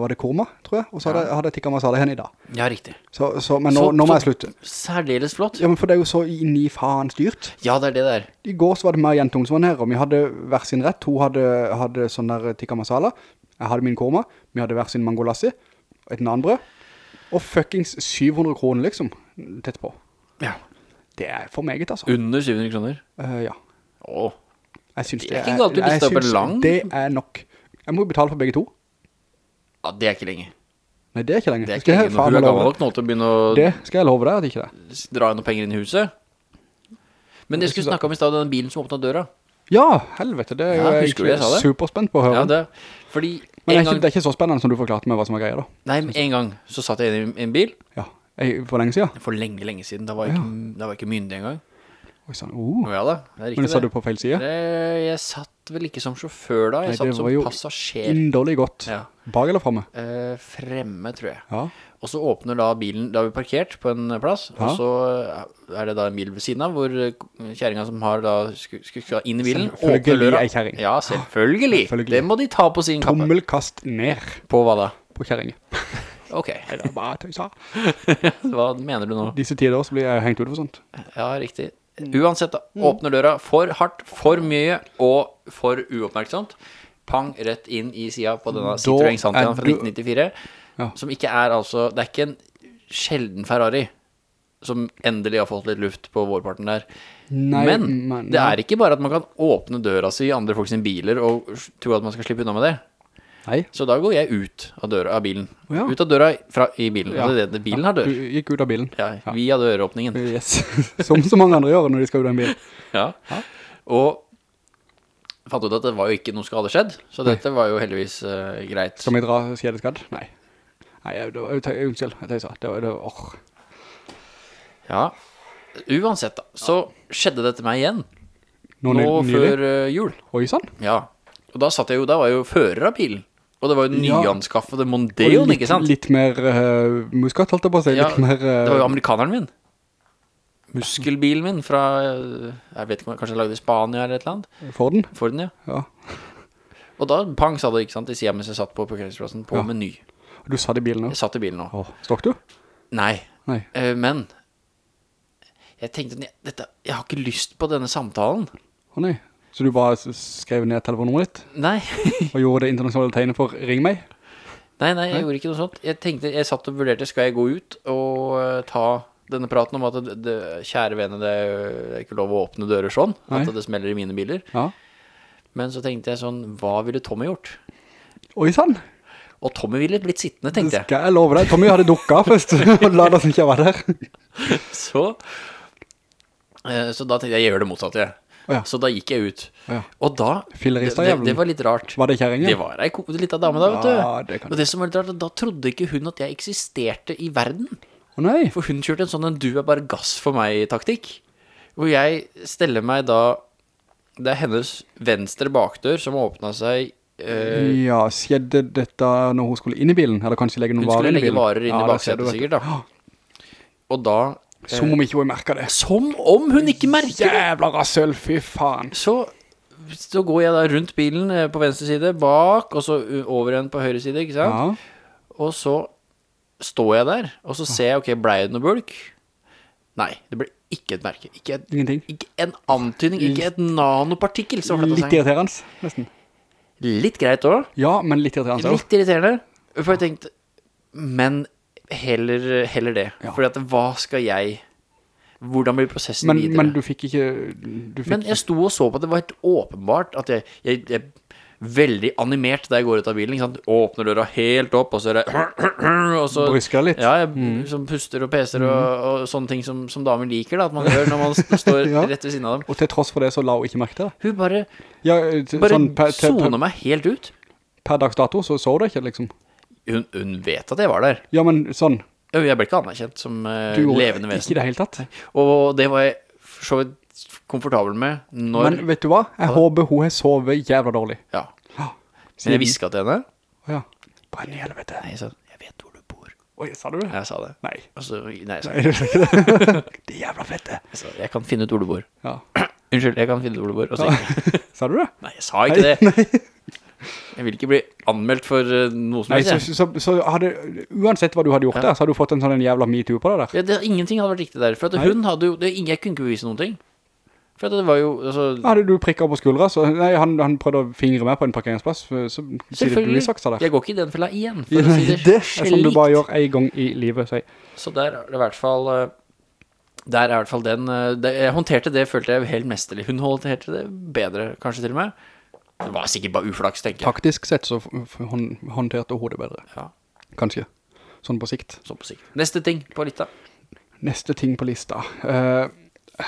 var det korma, tror jeg, og så hadde, hadde jeg tikka masala igjen i dag. Ja, riktig. Så, så, men nå, Så- nå må jeg slutte. Særdeles flott. Ja, men for det er jo så inn i faen styrt. Ja, det er det der. I går så var det mer og jentung som var nede, og vi hadde hver sin rett. Hun hadde, hadde sånn der tikka masala, jeg hadde min korma, vi hadde hver sin mangolassi, et annen brød, og fuckings 700 kroner liksom, tett på. Ja. Det er for meget, altså. Under 700 kroner. Uh, ja. Åh. Jeg synes Det det er ikke galt du jeg lister opp en lang. Det er nok. Jeg må jo betale for begge to. Ja, det er ikke lenge. Nei, det er ikke lenge. Det er ikke jeg lenge. Meg er gammel nok nå til å begynne å Det skal jeg love deg at ikke det. er. dra inn noen penger inn i huset. Men det skulle snakke om i stedet den bilen som åpnet døra. Ja, helvete, det er jo Ja, jeg jeg det? superspent på å høre. Ja, det, fordi Men det er, ikke, gang, det er ikke så spennende som du forklarte meg hva som er greia da. nei, men en gang så satt jeg inn i en bil, Ja, jeg, for lenge siden. for lenge, lenge siden, da var jeg ikke, da var jeg ikke myndig engang. Oi, sånn, oh. Ja da, det er Men riktig sa du på feil side? det. Jeg satt vel ikke som sjåfør da, jeg Nei, det satt som var jo indålig Inderlig godt. Ja. Bak eller fremme? Eh, fremme, tror jeg. Ja. Og så åpner da bilen, da har vi parkert på en plass, Ja. og så er det da en bil ved siden av, hvor kjæringen kjæringa som har da, skulle, skal inn i bilen, åpner løra. Selvfølgelig. Ja, selvfølgelig. Selvfølgelig. Det må de ta på sin kappe. Tommelkast ned På hva da? på kjerringen. Ok, Det er bare tøysa. hva mener du nå? Disse tider også blir jeg hengt ut for sånt. Ja, riktig. Uansett da, åpner døra for hardt, for mye og for uoppmerksomt. Pang, rett inn i siden på denne Citroën Santian fra 1994. Ja. Som ikke er altså, det er ikke en sjelden Ferrari som endelig har fått litt luft på vårparten der. Nei, men, men- det er ikke bare at man kan åpne døra si i andre folks biler og tro at man skal slippe unna med det. Nei. Så da går jeg ut av døra av bilen. Oh, ja. Ut av døra fra, i bilen. Ja. Altså det, bilen har Du dør. gikk ut av bilen. Ja, via døråpningen. Yes. Som så mange andre gjør når de skal ut av en bil. Ja. Og fant ut at det var jo ikke noe skade skjedd, så dette var jo heldigvis uh, greit. Skal vi dra skjedeskadd? Nei. Nei, det var- unnskyld, jeg sa. Det var, det var, åh. Ja. Uansett da, så skjedde dette meg igjen. Nå, Nå før uh, jul. Oi, sann. Ja. Og da satt jeg jo, da var jeg jo fører av bilen. Og det var jo Ja. nyanskaffede Mondeon, ikke sant? Litt mer uh, muskat, holdt jeg på å si. Ja, mer... uh, det var jo amerikaneren min. Muskelbilen min fra, eh, jeg vet ikke om jeg kanskje lagde i Spania eller et eller annet. Forden. Forden, ja. Ja. Og da pang sa det, ikke sant, i siden mens jeg satt på parkeringsplassen på Ja. meny. Du satt i bilen nå. Jeg satt i bilen nå. Åh, stokk du? Nei, Nei. Uh, men jeg tenkte, "Ne- dette, jeg har ikke lyst på denne samtalen. Å nei. Så du bare skrev ned telefonnummeret ditt Nei, og gjorde det internasjonale tegnet for ring meg? nei, nei, jeg gjorde ikke noe sånt. Jeg tenkte, jeg satt og vurderte, skal jeg gå ut og eh, ta denne praten om at det, det, kjære venner, det er ikke lov å åpne dører sånn, Nei. at det smeller i mine biler. Ja. Men så tenkte jeg sånn, hva ville Tommy gjort? Oi, sann. Og Tommy ville blitt sittende, tenkte jeg. skal jeg love deg. Tommy hadde dukket først, og la oss ikke være der. Så, eh, så da tenkte jeg, jeg gjør det motsatte. jeg. Ja. Så da gikk jeg ut. Ja. Og da, det, det, det var litt rart. Var det kjæringen? Det var ei lita dame da, vet du. Ja, det kan Og det som var litt rart, da trodde ikke hun at jeg eksisterte i verden. Å nei. For hun kjørte en sånn en du er bare gass for meg-taktikk. Hvor jeg steller meg da Det er hennes venstre bakdør som åpna seg eh, Ja, skjedde dette når hun skulle inn i bilen? Eller kanskje legge noen Hun varer skulle inn i legge varer inn i baksetet, sikkert, da. Og da Som om ikke hun merker det. Som om hun ikke merker det! Jævla rassøl, fy faen. Så, så går jeg da rundt bilen eh, på venstre side, bak, og så over igjen på høyre side, ikke sant? Ja. Og så står jeg der, og så ser jeg, ok, ble det noe bulk? Nei, det ble ikke et merke. Ikke, et, Ingenting. ikke en antydning, ikke et nanopartikkel Litt irriterende, nesten. Litt greit også. Ja, men litt irriterende. Litt irriterende. For jeg tenkte, men heller, heller det. Ja. Fordi at hva skal jeg, hvordan blir prosessen Men, videre? men du fikk ikke du fikk, Men jeg sto og så på at det var helt åpenbart at jeg, jeg, jeg veldig animert da jeg går ut av bilen, ikke sant? Åpner døra helt opp, og så er det og så, Brysker litt? Ja, jeg mm. puster og peser og, og sånne ting som, som damer liker da, at man gjør når man står Ja. rett ved siden av dem. Og til tross for det så la hun ikke merke til det. Hun bare, Ja, bare sånn soner meg helt ut. per dags dato så så du ikke, liksom. Hun, hun vet at jeg var der. Ja, men sånn, Jeg ble ikke anerkjent som uh, du levende vesen. Ikke det helt tatt. Og det var jeg så vidt komfortabel med når Men vet du hva? Jeg håper hun har sovet jævla dårlig. Ja. Ja. Men jeg visket til henne. Ja. Brenn en helvete. Nei, jeg sa Jeg vet hvor du bor. Oi, sa du det? Jeg sa det. Nei. Altså, nei, jeg sa, Nei, det. Det er jævla fette. jeg sa Jeg kan finne ut hvor du bor. Ja. Unnskyld, jeg kan finne ut hvor du bor. Jeg. Sa du det? Nei, jeg sa ikke det. Jeg vil ikke bli anmeldt for eh, noe som Nei, helst. så, så, så hadde, uansett hva du hadde gjort Ja. der, så hadde du fått en sånn en jævla MeToo på deg der. Ja, det, ingenting hadde vært riktig der. For at hun hadde jo det, Jeg kunne ikke bevise noen ting. For det var jo altså, Hadde du prikket på skuldra, så nei, han, han prøvde å fingre meg på en parkeringsplass, så Selvfølgelig. Jeg går ikke i den fella igjen. For å si det, det er som du bare gjør en gang i livet, sier. Så der er det i hvert fall eh, Der er i hvert fall den eh, det, Jeg håndterte det, følte jeg helt mesterlig. Hun håndterte det bedre, kanskje til og med. Det var sikkert bare uflaks, tenker jeg. Taktisk sett så håndterte hodet bedre, Ja, kanskje. Sånn på sikt. Sånn på sikt. Neste ting på lista. Neste ting på lista. Uh,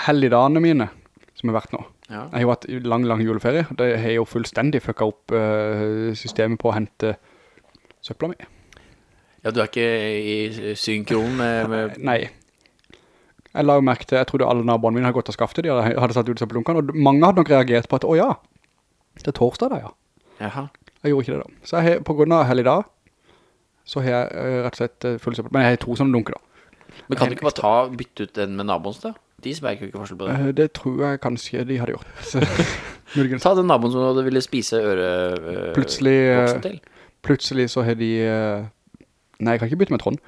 helligdagene mine, som har vært nå. Ja. Jeg har jo hatt lang, lang juleferie. Det har jo fullstendig fucka opp uh, systemet på å hente søpla mi. ja, du er ikke i synkron med, med Nei. Jeg la jo merke til, jeg trodde alle naboene mine hadde gått og skaffet det, de hadde, satt ut søppelunkene og mange hadde nok reagert på at, å ja, det er torsdag da, ja. Jaha. Jeg gjorde ikke det da. Så jeg på grunn av helg dag, så har jeg eh, rett og slett eh, full søppel. Men jeg har to sånne dunker da. Men kan du ikke bare ta bytte ut den med naboens, da? De smerker jo ikke forskjell på det. Eh, det tror jeg kanskje de hadde gjort. Så, muligens. Ta den naboen som du ville spise ørevoksen Plutselig, eh, til. Plutselig så har de... eh, Nei, jeg kan ikke bytte med Trond.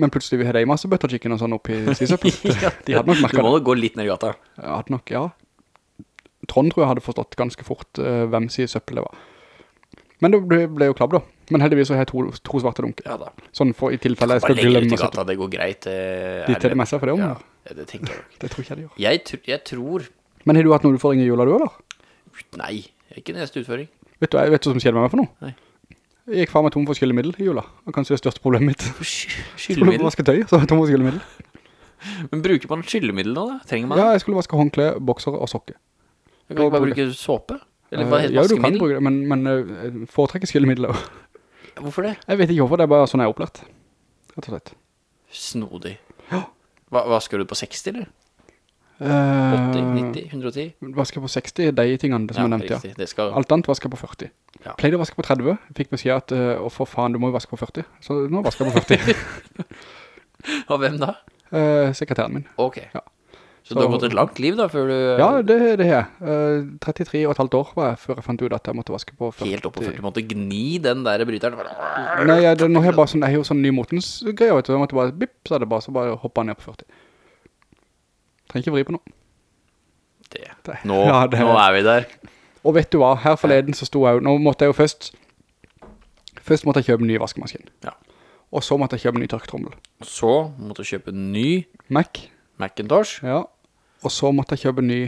Men plutselig har de masse butter chicken og sånn oppi sisøppel. De hadde nok Du må det. nok gå litt ned i gata. Jeg hadde nok, ja. Trond tror jeg hadde forstått ganske fort uh, hvem sier søppel det var. Men det ble, ble jo klabb da. Men heldigvis så har jeg to, to svarte dunker. Ja da. Sånn for i tilfelle jeg Bare skal glemme i gata, det går greit. eh, De til det med seg for det om. Ja, Ja. det tenker jeg. Det tror ikke jeg de gjør. Jeg, tr jeg tror Men har du hatt noen utfordringer i jula du, eller? Nei, ikke neste utføring. Vet du, jeg vet du som skjedde med meg for noe? Nei. Jeg gikk fra meg tom for skyllemiddel i jula. Det var kanskje det største problemet mitt. Skulle Skyllemiddel. vaske tøy, så var jeg tom for skyllemiddel. Men bruker man skyllemiddel da? Trenger man det? Ja, jeg skulle vaske håndkle, bokser og sokker. Jeg kan ikke bare bruke såpe? Eller hva heter vaskemiddel? ja, du kan bruke det, men, men eh, foretrekker skyllemiddel også. Hvorfor det? Jeg vet ikke hvorfor, det er bare sånn jeg er opplært. Rett og slett. Snodig. Ja. Hva, vasker du på 60, eller? Eh, 80, 90, 110? Vasker på 60, de tingene som jeg nevnte, ja. skal... Alt annet vasker på 40. Ja. Pleide å vaske på 30. Fikk beskjed at, å å for faen, du må jo vaske på 40. Så nå vasker jeg på 40. Og hvem da? Uh, sekretæren min. Ok. Ja. Så, du har gått et langt liv da, før du... Ja, det, det har jeg. Eh, 33 og et halvt år var jeg før jeg fant ut at jeg måtte vaske på 40. Helt opp på 40 måtte gni den der bryteren. Nei, jeg, det, nå har jeg bare sånn, jeg har jo sånn ny motens greier, vet du. Jeg måtte bare, bipp, så er det bare, så bare hoppet ned på 40. Trenger ikke vri på noe. Det. Det- Nå, Ja, det- nå er vi der. Og vet du hva, her forleden så sto jeg jo, nå måtte jeg jo først, først måtte jeg kjøpe en ny vaskemaskin. Ja. Og så måtte jeg kjøpe en ny tørktrommel. Så måtte jeg kjøpe en ny Mac, Macintosh. ja. Og så måtte jeg kjøpe en ny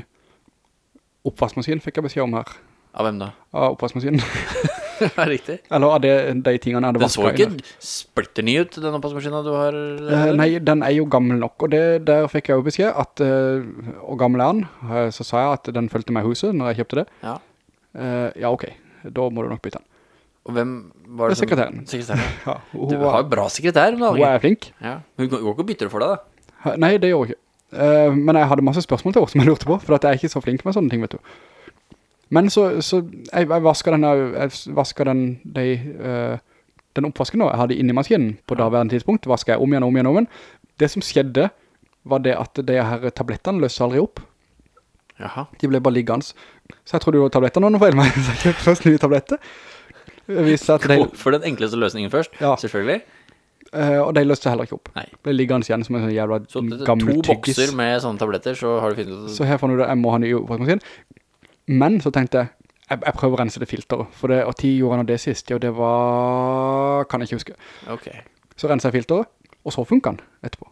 oppvaskmaskin, fikk jeg beskjed om her. Av hvem da? Av oppvaskmaskinen. ja, riktig. Eller av de, de tingene jeg hadde Den så ikke splitter ny ut, den oppvaskmaskinen du har. Eh, nei, den er jo gammel nok, og det, der fikk jeg jo beskjed at, uh, og gammel er den, Eh, så sa jeg at den følte meg i huset når jeg kjøpte det. Ja. Eh, ja, ok, da må du nok bytte den. Og hvem var Det det som... sekretæren. Sekretæren. Ja, hun, Du har jo bra sekretær hun er flink. Ja. Hun går ikke og bytter det for deg da. Nei, det gjør hun ikke. Eh, men jeg hadde masse spørsmål til henne som jeg lurte på, for jeg er ikke så flink med sånne ting, vet du. Men så, så jeg, jeg vasket den, jeg vasket den, de, uh, den oppvasken nå, jeg hadde inni maskinen på daværende tidspunkt, vasket jeg om igjen, om igjen, om igjen. Det som skjedde var det at de her tablettene løste aldri opp. Jaha. De ble bare liggende. Så jeg trodde tablettene var noe feil med, så jeg kjøpte først nye tabletter. Det at de, for den enkleste løsningen først, Ja. selvfølgelig. Eh, og de løste heller ikke opp. Nei. Ble liggende igjen som en sånn jævla Så det Så gammel to tyggis. bokser med sånne tabletter, så har du funnet ut Så her fant du det, jeg må ha ny oppvaskmaskin. Men så tenkte jeg, jeg, jeg prøver å rense det filteret. For det, og ti gjorde han det sist, og det var, kan jeg ikke huske. Ok. Så renser jeg filteret, og så funker han etterpå.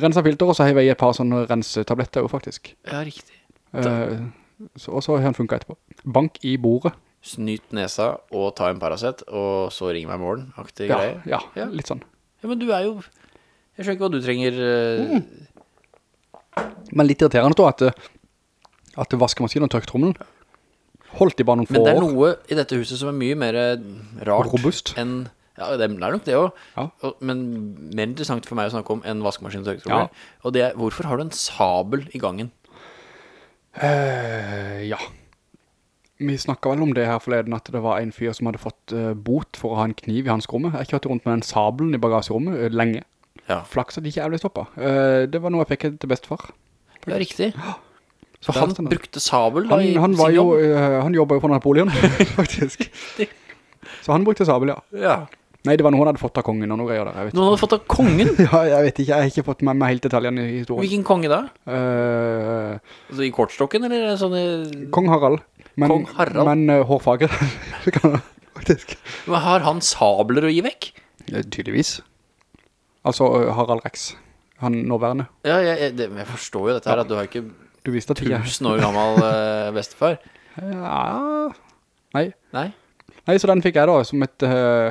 Renser filteret, og så har jeg i et par sånne rensetabletter jo faktisk. Ja, riktig. Uh, så, og så har han funket etterpå. Bank i bordet. Snyt nesa og ta en Paracet, og så ring meg i morgen, aktig Ja, greie. ja, Ja. litt sånn. Ja, men du er jo... Jeg skjønner ikke hva du trenger... Mm. Men litt irriterende da at, at vaskemaskinen og tørketrommelen holdt i bare noen få Men det er noe i dette huset som er mye mer rart Robust. enn... Ja, det er nok det også. Ja. Men mer interessant for meg å snakke om enn vaskemaskin og tørketrommel. Ja. Og det er, hvorfor har du en sabel i gangen? Eh, ja. Vi snakket vel om det her forleden, at det var en fyr som hadde fått uh, bot for å ha en kniv i hans rommet. Jeg kjørte rundt med den sabelen i bagasjerommet uh, lenge. Ja, Flaks at ikke jeg ble stoppet. Uh, det var noe jeg fikk til bestefar. ja riktig. Så han der- brukte sabel da han, i han var sin jo, han jobbet jo for Napoleon, faktisk. Så han brukte sabel, ja. Ja. Nei, det var noe han hadde fått av kongen og noe greier der, jeg vet Noen hadde fått av kongen? Ja, jeg vet ikke, jeg har ikke fått med meg helt detaljene i historien. Hvilken konge da? Uh, Altså i kortstokken, eller sånn i... Kong Harald. Men, Kong Harald? Men uh, hårfager, han faktisk. Men har han sabler å gi vekk? Eh, Tydeligvis. Altså eh, Harald Rex, han nåværende. Ja, jeg, jeg, det, jeg forstår jo dette her, at du har ikke Du visste at tusen år gammel uh, bestefar. Ja... Nei. Nei? Nei, så den fikk jeg da som et... uh,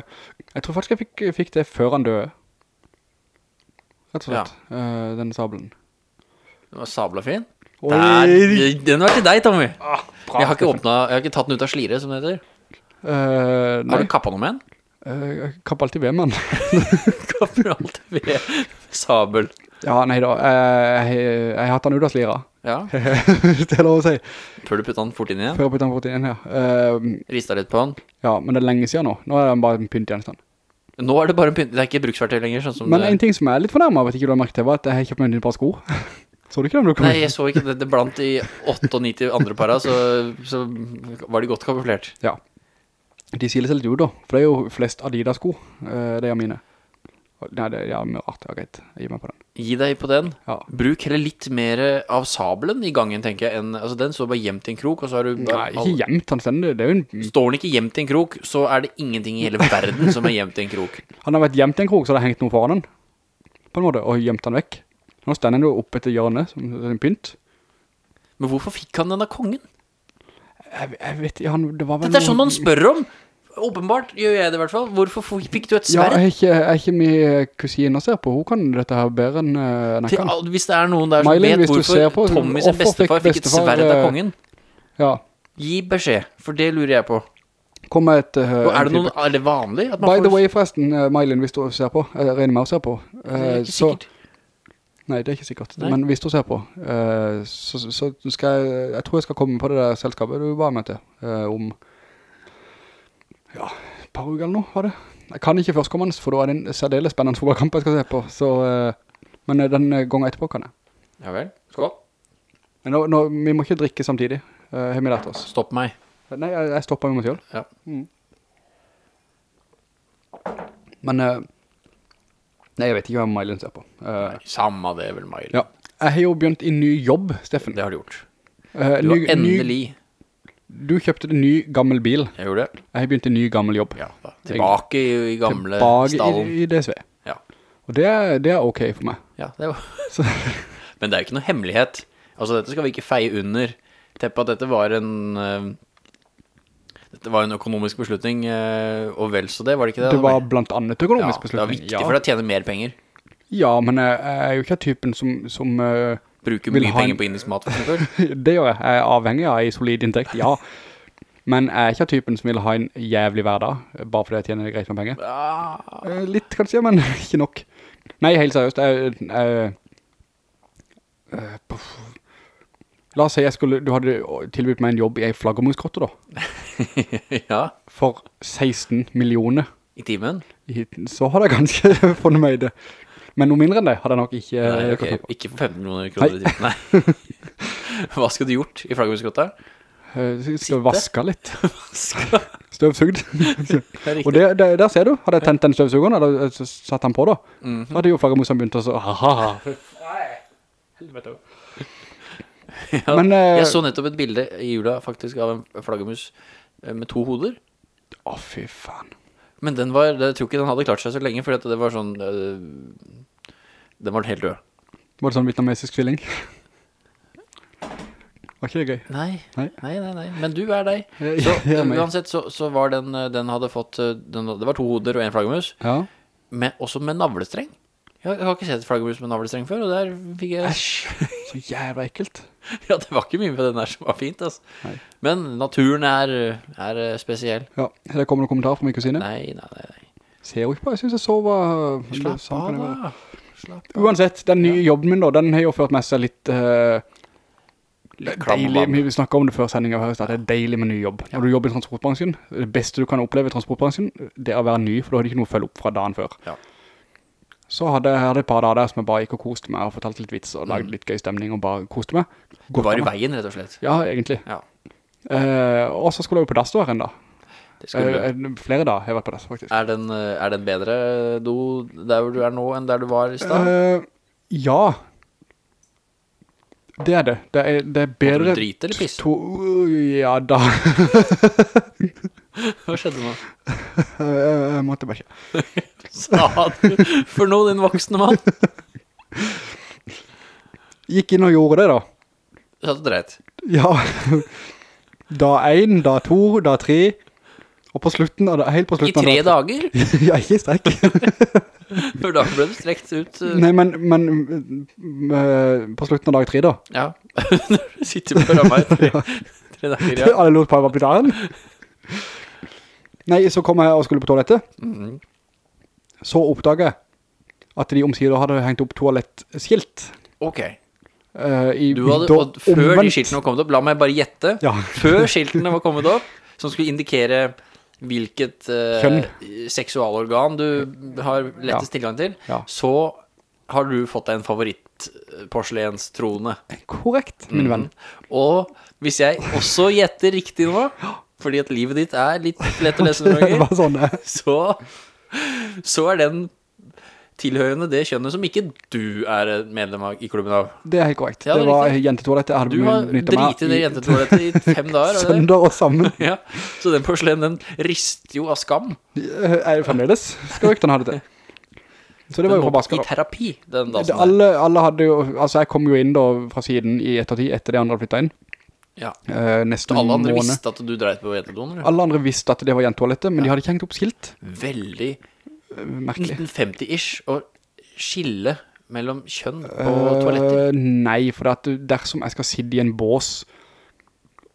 jeg tror faktisk jeg fikk, fikk det før han døde. Rett og slett. Eh, den sablen. Den var sabla fin. Der, den var til deg, Tommy. Ah, jeg har åpnet, jeg har ikke tatt den ut av slire, som det heter. Uh, Har du kappa noe med den? Uh, kapper alltid ved, mann. Kapper alltid ved sabel. ja, nei da. Uh, jeg, jeg har hatt den ut av slira. Ja, det er lov å si. før du puttet den fort inn igjen. Før jeg putter den fort inn, ja. Uh, Rista litt på den. ja, men det er lenge siden nå. Nå er den bare en pynt igjen. Nå er det bare en pynt, det er ikke bruksverktøy lenger, sånn Men det en ting som jeg er litt fornærmet av, vet ikke du har merket det, var at jeg har kjøpt meg en par sko. så du ikke den du kom Nei, jeg så ikke det, det blant de 98 andre para, så, så var de godt kamuflert. Ja. De sier litt ut da, for det er jo flest Adidas-sko, eh, det er mine. Nei, det er ja, artig rart, ja, greit. Jeg gir meg på den. Gi deg på den. Ja. Bruk heller litt mer av sabelen i gangen, tenker jeg, En, altså den står bare gjemt i en krok, og så har du... Nei, ikke gjemt han stender, det er jo en... Står den ikke gjemt i en krok, så er det ingenting i hele verden som er gjemt i en krok. Han har vært gjemt i en krok, så det har hengt noe foran den. På en måte, og gjemt han vekk. Nå stender han jo opp etter hjørnet, som en pynt. Men hvorfor fikk han den av kongen? Jeg, jeg vet ikke, han, det var vel Dette er sånn han spør om. Åpenbart gjør jeg det i hvert fall. Hvorfor fikk du et Ja, sverd? jeg er ikke, er ikke min kusine å se på. Hun kan dette her bedre enn en jeg kan. hvis det er noen der som Mylin, vet hvorfor på, Tommy sin bestefar fikk bestefar et sverd av eh, kongen, Ja, gi beskjed, for det lurer jeg på. kom med et... uh, er det, noen, er det vanlig By får the way, forresten, uh, Mylin, hvis du ser på, jeg regner med å se på. Det er eh, ikke så- sikkert. Nei, det er ikke sikkert. Nei. Men hvis du ser på, uh, så, så skal jeg, jeg tror jeg skal komme på det der selskapet du var med til, uh, om, ja, et par uker eller noe, var det? Jeg kan ikke førstkommende, for da er det en særdeles spennende fotballkamp jeg skal se på, så, uh, men den gangen etterpå kan jeg. Ja vel, skål. Men nå, nå, vi må ikke drikke samtidig, uh, har vi lært oss. Stopp meg. Nei, jeg, jeg stopper med meg selv. Ja. Men, eh, nei, jeg vet ikke hva Mylin ser på. Eh, Samme det, er vel, Mail. ja. Jeg har jo begynt i ny jobb, Steffen. Det har du gjort. Eh, Du ny- har endelig Du kjøpte en ny gammel bil. Jeg gjorde det. Jeg har begynt en ny gammel jobb. Ja, da. Tilbake i, i gamle Tilbake stallen. i, i DSV. Ja. Og det det er ok for meg. Ja, det var Men det er jo ikke noe hemmelighet. Altså, dette skal vi ikke feie under teppet at dette var en eh, Dette var en økonomisk beslutning, eh, og vel så det, var det ikke det? Det var blant annet økonomisk ja, økonomisk det var beslutning. viktig for deg å tjene mer penger. Ja, men jeg, er jo ikke typen som, som eh, Bruke mye penger en- på indisk mat, for eksempel. det gjør jeg. Jeg er avhengig av en solid inntekt, ja. Men jeg er ikke typen som vil ha en jævlig hverdag, bare fordi jeg tjener greit med penger. Ah, Eh, Litt kanskje, men ikke nok. Nei, helt seriøst. Jeg, jeg, jeg. La oss si jeg skulle, du hadde tilbudt meg en jobb i en flaggermuskrotte da, ja, for 16 millioner. i timen. I- Så hadde jeg ganske funnet meg i det. Men noe mindre enn det hadde jeg nok ikke Nei, eh, ok, gått med på. ikke for 15 millioner kroner i timen. Nei. Hva skulle du gjort i flaggermusgrotta? Eh, Skal vaske litt. Støvsugd. Er riktig. Og det, det, der ser du, hadde jeg tent den støvsugeren, eller eh, satt han på da, Mhm. så hadde jo flaggermusen begynt å så, haha. Helvete. Ja, Men, eh, jeg så nettopp et bilde i jula faktisk av en flaggermus eh, med to hoder. Å, fy faen. Men den var, jeg tror ikke den hadde klart seg så lenge, fordi det var sånn øh, Den var helt død. Var det sånn vietnamesisk tvilling? Var ikke det gøy? Nei, Nei. nei, nei. Men du er deg. Så uansett så, så var den Den hadde fått den, Det var to hoder og en flaggermus, Ja. med, også med navlestreng. Jeg, har ikke sett flaggermus med navlestreng før, og der fikk jeg Æsj, så jævla ekkelt. Ja, det var ikke mye med den der som var fint, altså. Nei. Men naturen er, er øh, spesiell. Ja, det kommer noen kommentarer fra min kusine. Nei, nei, nei. nei. Ser jo ikke på, jeg synes jeg sover... Slapp av, da. Slapp av. Uansett, den nye jobben min da, den har jo ført med seg litt... Uh, deilig, vi snakket om det før sendingen her, i det er deilig med ny jobb. Når du jobber i transportbransjen, det beste du kan oppleve i transportbransjen, det er å være ny, for da har du ikke noe å følge opp fra dagen før. Ja. Så hadde jeg et par dager der som jeg bare gikk og koste meg og fortalte litt vits og lagde litt gøy stemning og bare koste meg. Du var i veien, rett og slett. Ja, egentlig. Ja, Eh, og så skulle jeg jo på dass da. Eh, flere dager har jeg vært på dass, faktisk. Er den, eh, er den bedre do der hvor du er nå enn der du var i sted? Eh, ja. Det er det. Det er, det er bedre... du drite eller pisse? To, ja, da. Hva skjedde nå? Jeg måtte bare ikke. Sa du for nå, din voksne mann? Gikk inn og gjorde det da. Satt og dreit. Ja. Da en, da to, da tre. Og på slutten, helt på I tre dager. ja, ikke i strekk. For da ble du strekt ut. eh, Nei, men, men eh, på slutten av dag tre da. Ja. når du sitter på rammet i tre, tre dager, ja. Alle lort på hva blir dagen. Nei, så kom jeg og skulle på toalettet. Mm. Så oppdaget jeg at de omsider hadde hengt opp toalettskilt. Ok. Uh, Du hadde, og før de skiltene var kommet opp, la meg bare gjette. Ja. Før skiltene var kommet opp, som skulle indikere hvilket uh, seksualorgan du har lettest tilgang til, Ja. så har du fått deg en favorittporselenstrone. Korrekt, min venn. Og hvis jeg også gjetter riktig nå, fordi at livet ditt er litt lett å lese noen ganger, sånn så, så er den tilhørende det kjønnet som ikke du er medlem av i klubben av. Det er helt korrekt. Ja, det det var jentetoalettet. Jeg hadde Du har driti i det jentetoalettet i fem dager. er det det? Søndag og sammen. Ja, så den porselen, den rister jo av skam. Jeg Er det fremdeles? Skal ryktene ha det til. Så det var jo forbaska I terapi, den Det, alle, alle hadde jo, altså jeg kom jo inn da fra siden i ettertid, etter de andre hadde flyttet inn. Ja. Eh, nesten Alle andre måned. visste at du dreit på jentedoen, eller? Alle andre visste at det var jentetoalettet, men de hadde ikke hengt opp skilt. Veldig uh, Merkelig. 1950-ish å skille mellom kjønn på toaletter. Eh, nei, for at dersom jeg skal sitte i en bås,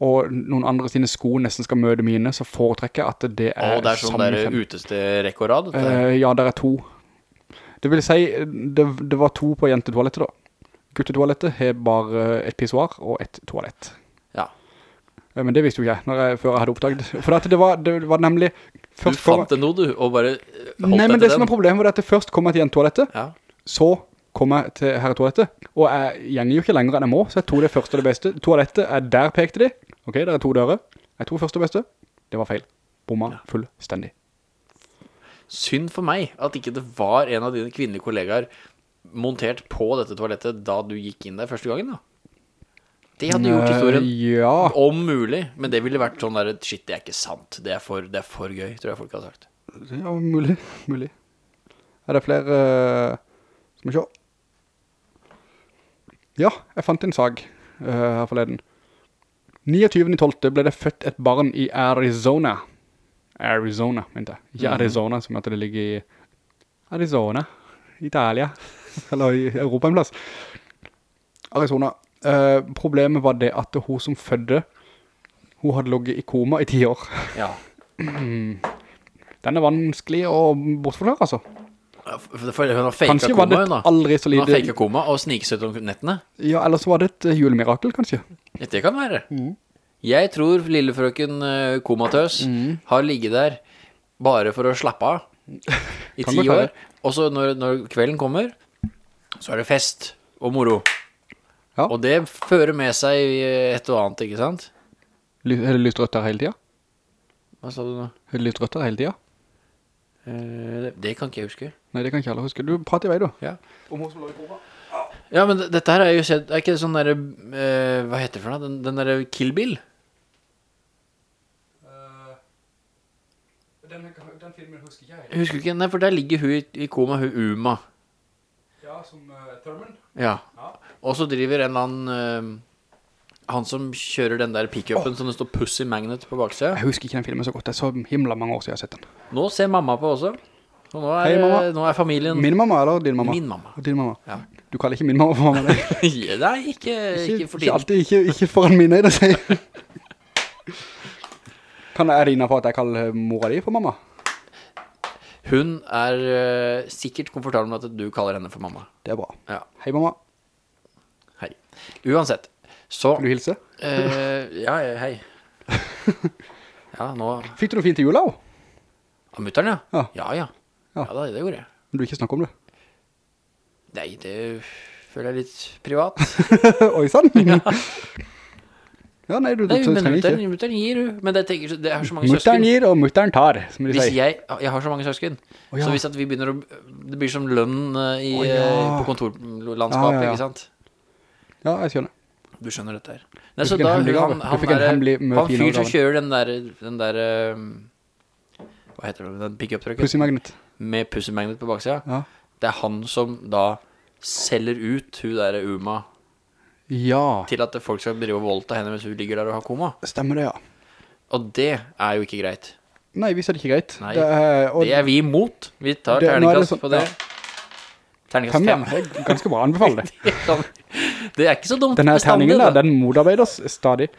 og noen andre sine sko nesten skal møte mine, så foretrekker jeg at det er, samme Og det er sånn der uteste utesterekke og rad. Eh, ja, der er to. Det vil si, det, det var to på jentetoalettet da. Guttetoalettet har bare et pissoir og et toalett. Eh, Men det visste jo jeg, jeg før jeg hadde oppdaget. For det var, det var nemlig... Du fant det noe, du, og bare eh, holdt nei, men det som er problemet var at jeg først kom jeg til jentetoalettet, Ja. så kom jeg til herretoalettet, og jeg gjenger jo ikke lenger enn jeg må, så jeg tog det første og det beste. Toalettet jeg, der pekte de. Ok, der er to dører. Jeg tog første og beste. Det var feil. Bomma fullstendig. Synd for meg at ikke det var en av dine kvinnelige kollegaer montert på dette toalettet da du gikk inn der første gangen, da. Det hadde gjort historien Eh, ja. om mulig, men det ville vært sånn der, shit, det er ikke sant. Det er for, det er for gøy, tror jeg folk har sagt. Ja, mulig, mulig. Er det flere... eh, Skal vi se. Ja, jeg fant en sag uh, her forleden. 29.12. ble det født et barn i Arizona. Arizona, mente jeg. Ikke Arizona, som at det ligger i Arizona, Italia, eller i Europa en plass. Arizona. Eh, problemet var det at hun som fødde, hun hadde ligget i koma i ti år. Ja. Den er vanskelig å bortforklare, altså. For, hun har Kanskje koma, hun da. aldri så Hun har lite... koma og sniksøtt om nettene. Ja, eller så var det et julemirakel, kanskje. Det kan være. Mm. Jeg tror lillefrøken eh, komatøs Mm. har ligget der bare for å slappe av i ti år. Og så når, når kvelden kommer, så er det fest og moro. Ja. Og det fører med seg et og annet, ikke sant? Ly- Er det lyst rødt der hele tiden? Hva sa du nå? Er det lyst rødt der hele tiden? Eh, det, det kan ikke jeg huske. Nei, det kan ikke alle huske. Du prater i vei, du. Ja. Om hun som lå i koma. Ja, men dette her er jo sett Er ikke det sånn der, eh, Hva heter det for noe? Den, den der Kill Bill? Den, filmen husker ikke jeg. Jeg husker ikke Nei, for der ligger hun i, i koma, hun Uma. Ja, som Thurman. Ja. Og så driver en eller annen eh, Han som kjører den der pickupen som det står Pussy Magnet på baksida. Jeg husker ikke den filmen så godt. Det er så himla mange år siden jeg har sett den. Nå ser mamma på også. Og nå er, Hei, mamma. nå er familien Min mamma eller din mamma? Min mamma. Din mamma. Ja. Du kaller ikke min mamma for mamma. Nei, ikke, ikke for ikke alltid, ikke, ikke foran mine, det sier. Kan jeg rinne for at jeg kaller mora di for mamma? Hun er uh, sikkert komfortabel med at du kaller henne for mamma. Det er bra. Ja, Hei, mamma. Uansett, så Vil du hilse? eh, Ja, ja, hei. Ja, nå Fikk du noe fint til jula også? Av mutteren, ja. Ja. Ja, ja. Ja. Ja, da, det gjorde jeg. Men du vil ikke snakke om det. Nei, det føler jeg litt privat. Oi, sann. Ja, nei, du, du, Nei, du men trenger mutteren, ikke. mutteren gir, hun Men det, tenker, det er så mange Mutteren søsken. gir, og mutteren tar, som de Hvis sier. jeg, jeg har så mange søsken, Å, ja. så hvis at vi begynner å, det blir som lønn eh, i, Å, ja. eh, på kontorlandskapet, Ja, ja, ja. ikke sant? Ja, jeg skjønner. Du skjønner dette her. Nei, så da, hemmelig han, han, en der- hemmelig, han fyr som kjører den der, den der, hva heter det, den pick-up-trykket Pussy magnet. med pussy magnet på baksida, Ja. det er han som da selger ut hun der Uma Ja, til at folk skal drive og voldta henne mens hun ligger der og har koma. stemmer det, ja. Og det er jo ikke greit. Nei, visst er det ikke greit. Nei, det er, og Det er vi imot. Vi tar er terningkast sånn- på det. ja. Terningkast 5. ja. Det er ganske bra, anbefaler det. Det er ikke så dumt. Denne terningen der, den motarbeider stadig.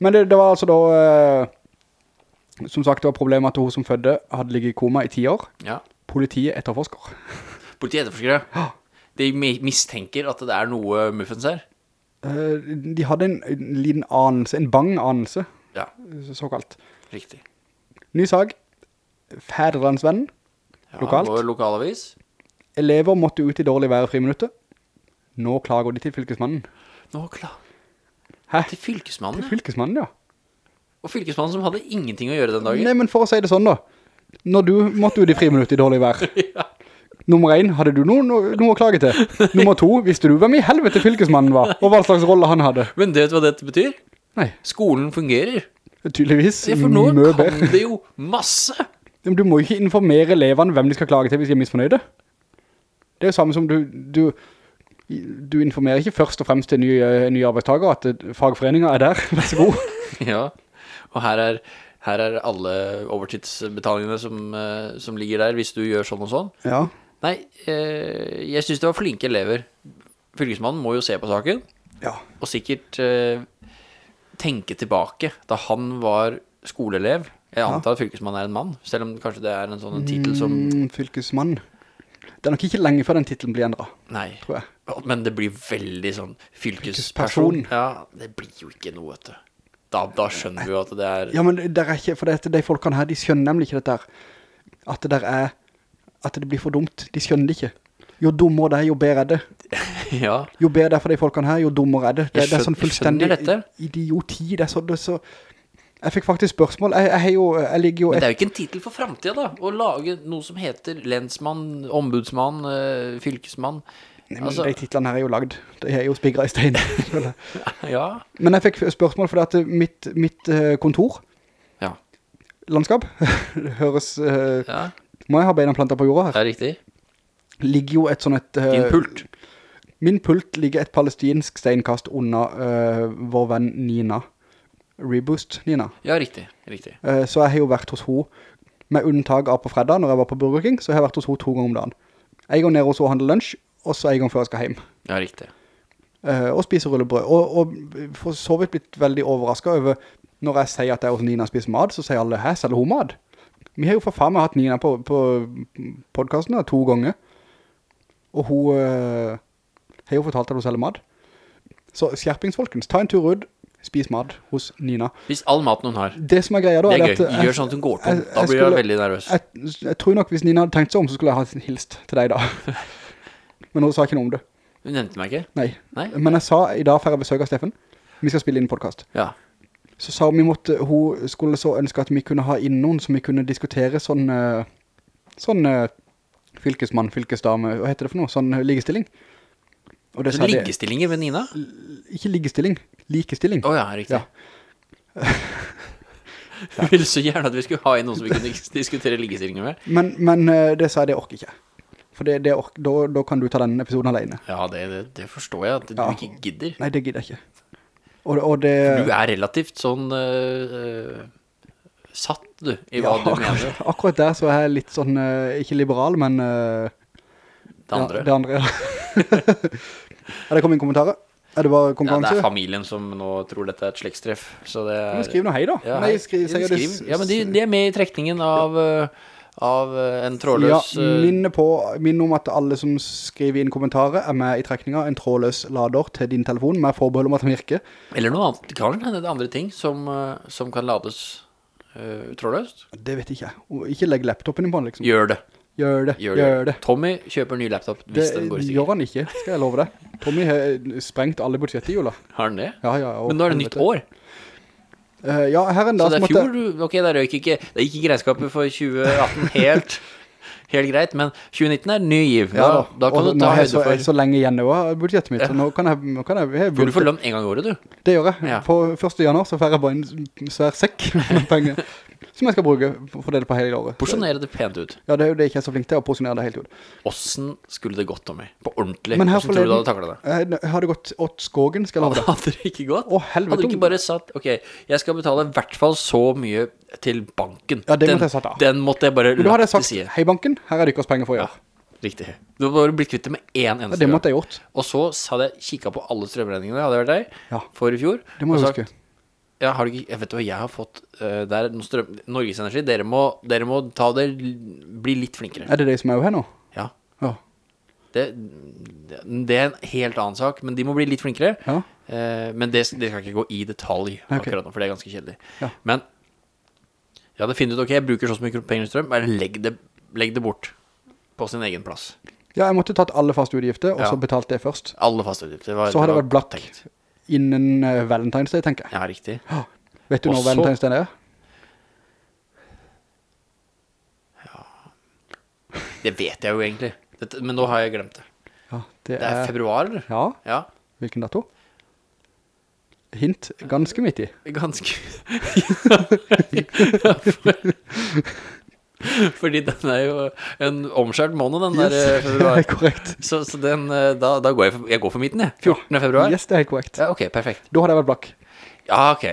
Men det, det var altså da, eh, som sagt, det var problemet at hun som fødde hadde ligget i koma i ti år. Ja. Politiet etterforsker. Politiet etterforsker, ja. De mistenker at det er noe muffens her. Eh, de hadde en, en liten anelse, en bang anelse, Ja, såkalt. riktig. Ny sag. Fædrelandsvennen. Ja, Lokalt. Vår lokalavis. Elever måtte ut i dårlig vær i friminuttet. Nå klager de til fylkesmannen. Nå, klager... Hæ? Til fylkesmannen, Til Fylkesmannen, ja. Og fylkesmannen som hadde ingenting å gjøre den dagen. Nei, men for å si det sånn da. Når du måtte ut i friminuttet i dårlig vær. Ja. Nummer 1, hadde du noe, noe, å klage til? Nummer 2, visste du hvem i helvete fylkesmannen var? Og hva slags rolle han hadde? Men vet du hva dette betyr? Nei, Skolen fungerer. tydeligvis Ja, for nå kan det jo masse. Men du må ikke informere elevene hvem de skal klage til hvis de er misfornøyde. Det er jo samme som du, du, du informerer ikke først og fremst til nye, nye arbeidstager at fagforeninger er der, vær så god. Ja, og her er, her er alle overtidsbetalingene som, eh, som ligger der hvis du gjør sånn og sånn. Ja, Nei, eh, jeg synes det var flinke elever. Fylkesmannen må jo se på saken, ja. og sikkert eh, tenke tilbake da han var skoleelev. Jeg antar at fylkesmannen er en mann, selv om kanskje det er en sånn titel som... Mm, fylkesmann. Det er nok ikke lenge før den titelen blir endret, Nei, men det blir veldig sånn Fylkesperson. fylkesperson. Ja, det blir jo ikke noe, vet du. Da, da skjønner vi jo at det er... Ja, men det er ikke, for det, de folkene her, de skjønner nemlig ikke dette her. At det der er, at det blir for dumt. De skjønner det ikke. Jo dummere det er, jo bedre er det. Ja, Jo bedre det er for de folkene her, jo dummere er det. Det, skjønner, det er sånn fullstendig idioti. Det er så, det er så... Jeg fikk faktisk spørsmål. Jeg, jeg, jo, jeg ligger jo... Men det er jo ikke en titel for fremtiden da, å lage noe som heter lensmann, ombudsmann, eh, fylkesmann. Nei, men altså- de titlene her er jo lagd. De er jo spigret i stein. Ja, men jeg fikk spørsmål fordi at mitt, mitt eh, kontor, ja, landskap, høres... eh, ja, må jeg ha beina plantet på jorda her? det er riktig. Ligger jo et sånn et... Din pult. Min pult ligger et palestinsk steinkast unna eh, vår venn Nina. Reboost Nina. Ja, riktig, riktig. Eh, så jeg har jo vært hos hun med unntak av på fredag når jeg var på Burger King, så har jeg vært hos hun to ganger om dagen. Jeg går ned hos hun og handler lunsj, og så en gang før jeg skal hjem. Ja, riktig. Eh, og spiser rullebrød. Og, og for så vidt blitt veldig overrasket over når jeg sier at jeg hos Nina spiser mat, så sier alle, hæ, selger hun mat? Vi har jo for faen meg hatt Nina på, på podcasten to ganger. Og hun øh, har jo fortalt at hun selger mat. Så skjerpingsfolkens, ta en tur ut, spis mat hos Nina. Hvis all maten hun har, Det som er greia da, det er at gøy. jeg- Gjør sånn at hun går tom. Da blir jeg veldig nervøs. jeg, jeg tror nok hvis Nina hadde tenkt seg om, så skulle jeg ha hilst til deg da. Men hun sa ikke noe om det. Hun nevnte meg ikke. Nei. Nei? Men jeg sa, i dag får jeg besøk av Steffen. Vi skal spille inn en podcast. Ja, Så sa hun vi måtte, hun skulle så ønske at vi kunne ha inn noen som vi kunne diskutere sånn, eh, sånn eh, fylkesmann, fylkesdame, hva heter det for noe? Sånn eh, ligestilling. Og det Så liggestillinger med Nina? ikke liggestilling, likestilling. Åja, oh, riktig. Ja. Hun ville så gjerne at vi skulle ha inn noen som vi kunne diskutere liggestillinger med. Men, men eh, det sa jeg, det orker ikke. For det, det ork, da, da kan du ta den episoden alene. Ja, det, det, det forstår jeg at du Ja. ikke gidder. Nei, det gidder jeg ikke. Og, og det... Du er relativt sånn øh, øh, satt, du, i hva Ja, du mener. Akkurat der så er jeg litt sånn, ikke liberal, men... eh, Det andre. Ja, det andre, ja. er det kommet inn kommentarer? Er det bare Ja, det er familien som nå tror dette er et slektstreff. Så det er Men skriv noe hei da. Ja, Nei, skri, Ja, sier det ja, men de, de er med i trekningen av, Ja. av øh, en trådløs Ja, øh, minne på, minne om at alle som skriver inn kommentarer er med i trekninga en trådløs lader til din telefon med forbehold om at den virker. Eller noe annet. Det kan det andre ting som, som kan lades uh, trådløst. Det vet jeg. ikke. Ikke legg laptopen din på den liksom. Gjør det. Gjør det, Gjør gjør, det. det. Tommy kjøper ny laptop hvis Det den går i gjør han ikke, skal jeg love deg. Tommy har sprengt alle budsjettet i jula. Har han det? Ja, ja. og Men nå er det nytt år. Uh, ja, her en Så det er fjor, måtte... ok, det røyk ikke, det gikk ikke regnskapet for 2018 helt, helt greit, men 2019 er ny giv. Ja, Da, da kan og du ta høyde så, jeg for, så lenge igjen nå av budsjettet mitt, så nå kan jeg, nå kan jeg, jeg for du får lønn en gang i året, du. Det gjør jeg. Ja. På 1. januar så får jeg bare en svær sekk med penger som jeg skal bruke for å fordele på hele året. Porsjonere det pent ut. Ja, det er jo det jeg ikke er så flink til å porsjonere det helt ut. Hvordan skulle det gått, om meg? På ordentlig. Hvordan tror du du hadde taklet det? Jeg, jeg hadde gått åt skogen, skal jeg lave det? Hadde det ikke gått? Å, helvete. Hadde du ikke bare sagt, ok, jeg skal betale i hvert fall så mye til banken. Ja, det den, måtte jeg sagt, da. Den måtte jeg bare Men da hadde jeg lagt til sagt, side. hei banken, her er deres penger for i Ja, riktig. Du må bare blitt kvitt det med én Ja, eneste det måtte jeg gjort. Og så hadde jeg kikket på alle strømregningene, hadde vært der Ja. for i fjor. Det må jeg sagt, huske. Ja, har du ikke, jeg vet hva jeg har fått uh, Der, noe strøm, Norges Energi, dere må, dere må ta det, bli litt flinkere. Er det de som er jo her nå? Ja. Ja. Det, det er en helt annen sak, men de må bli litt flinkere. Ja. Uh, men det, det skal ikke gå i detalj Ok. akkurat nå, for det er ganske kjedelig. Ja. Men ja, det finner ut, ok, jeg bruker så mye penger i strøm, bare legg det, legg det bort på sin egen plass. Ja, jeg måtte tatt alle faste utgifter, og Ja. så betalt det først. Alle faste utgifter. var- Så har det vært blakk tenkt. Innen uh, Valentine's Day, tenker jeg. Ja, riktig. Vet du Og når Valentine's Day er? Ja, Det vet jeg jo egentlig. Dette, men nå har jeg glemt det. Ja, det Det er er... februar, eller? Ja, Ja, hvilken dato? Hint, ganske midt i. ganske Fordi den er jo en omskjært måned, den der eh, februar. det er korrekt. Så, så den, eh, da, da går jeg for, jeg går for midten, jeg. 14. februar. Yes, det er helt korrekt. Ja, ok, perfekt. Da hadde jeg vært blakk. Ja, ok.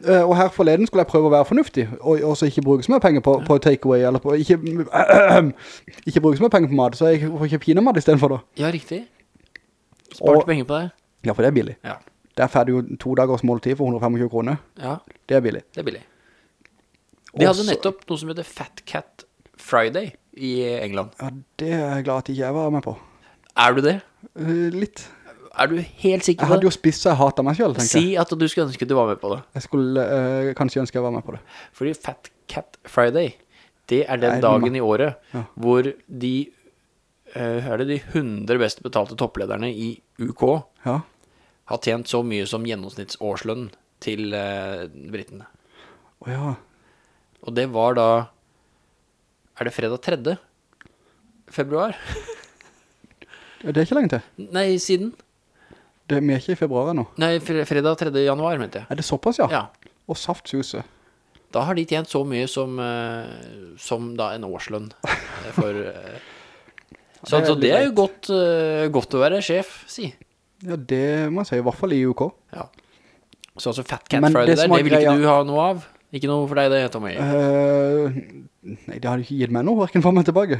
Uh, og her forleden skulle jeg prøve å være fornuftig, og, og så ikke bruke så mye penger på, på takeaway, eller på, ikke, ikke bruke så mye penger på mat, så jeg får kjøpe kinamat i stedet for da. Ja, riktig. Sparte Og- penger på det. Ja, for det er billig. Ja. Der får du jo to dagers måltid for 125 kroner. ja, Det er billig. det er billig. De hadde nettopp noe som heter Fat Cat Friday i England. Ja, det er jeg glad at ikke jeg var med på. Er du det? Eh, litt. Er du helt sikker på det? Jeg hadde jo spist så jeg hatet meg selv, tenker Si at du skulle ønske du var med på det. Jeg skulle øh, kanskje ønske jeg var med på det. Fordi Fat Cat Friday, det er den Nei, dagen i året Ja. hvor de øh, Er det de 100 best betalte topplederne i UK Ja. har tjent så mye som gjennomsnittsårslønn til øh, brittene. Åja. Og det var da Er det fredag 3. februar? Det er ikke lenge til. Nei, siden. Det, vi er ikke i februar ennå. Nei, fredag 3. januar, mente jeg. Er det såpass, ja? Ja. Og saftsuse. Da har de tjent så mye som, eh, som da en årslønn eh, for eh. Så, det er så det er jo godt, godt å være sjef, si. Ja, det må jeg si, i hvert fall i UK. Ja. Så altså Fat Cat Men Friday det der, det vil ikke greia- du ha noe av? Ikke noe for deg det, Tommy? Uh, nei, det hadde ikke gitt meg noe, hverken for meg tilbake.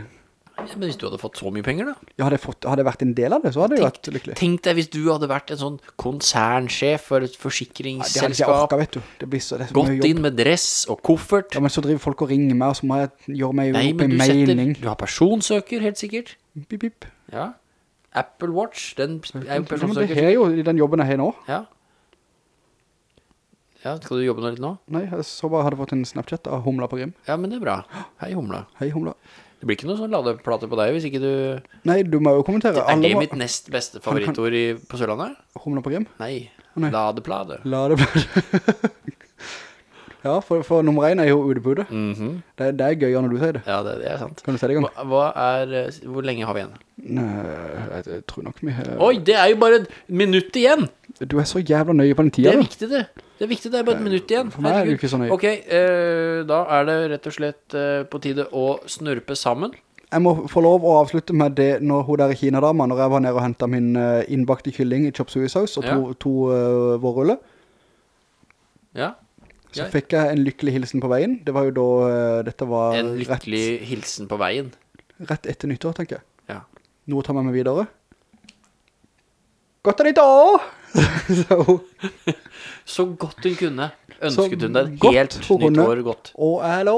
Ja, Men hvis du hadde fått så mye penger da? Ja, hadde jeg, fått, hadde jeg vært en del av det, så hadde jeg vært lykkelig. Tenk deg hvis du hadde vært en sånn konsernsjef for et Ja, det hadde jeg forsikringsselskap. orket, vet du. Det blir så, det er så mye Gått jobb. inn med dress og koffert. Ja, men så driver folk og ringer meg, og så må jeg gjøre meg Nei, opp i en Nei, men mening. Du har personsøker, helt sikkert. Bip, bip. Ja. Apple Watch, den er jo Ja, men det er jo i den jobben jeg har nå. Ja. Ja, skal du jobbe nå litt nå? Nei, jeg så bare hadde fått en Snapchat av Humla på Grim. Ja, men det er bra. Hei, Humla. Hei, Humla. Det blir ikke noe sånn ladeplate på deg hvis ikke du... Nei, du må jo kommentere. Er det må- mitt nest beste favorittord i, på Sørlandet? Humla på Grim? Nei. nei. Ladeplate. La det bli. ja, for, for nummer 1 er jo udebudet. Mm -hmm. Det, det er gøyere når du sier det. Ja, det, det er sant. Kan du si det i gang? Hva, hva er... eh, Hvor lenge har vi igjen? Nei, jeg, jeg tror nok vi har... Oi, det er jo bare et minutt igjen! Du er så jævla nøye på den tiden. Det er viktig det. Det er viktig, det er bare et minutt igjen. For meg er det ikke så nøye. Ok, uh, da er det rett og slett uh, på tide å snurpe sammen. Jeg må få lov å avslutte med det når hun der Kina-dama, når jeg var nede og hentet min innbakte kylling i chop suey-saus og to, Ja. to uh, vårruller, Ja. Så Greit. fikk jeg en lykkelig hilsen på veien. Det var jo da, uh, dette var En lykkelig hilsen på veien. rett, rett etter nyttår, tenker jeg. Ja. Noe tar ta med meg videre. Godt nyttår! så hun, Så godt hun kunne. Så Ønsket hun deg helt nyttår nytt år godt. og hello.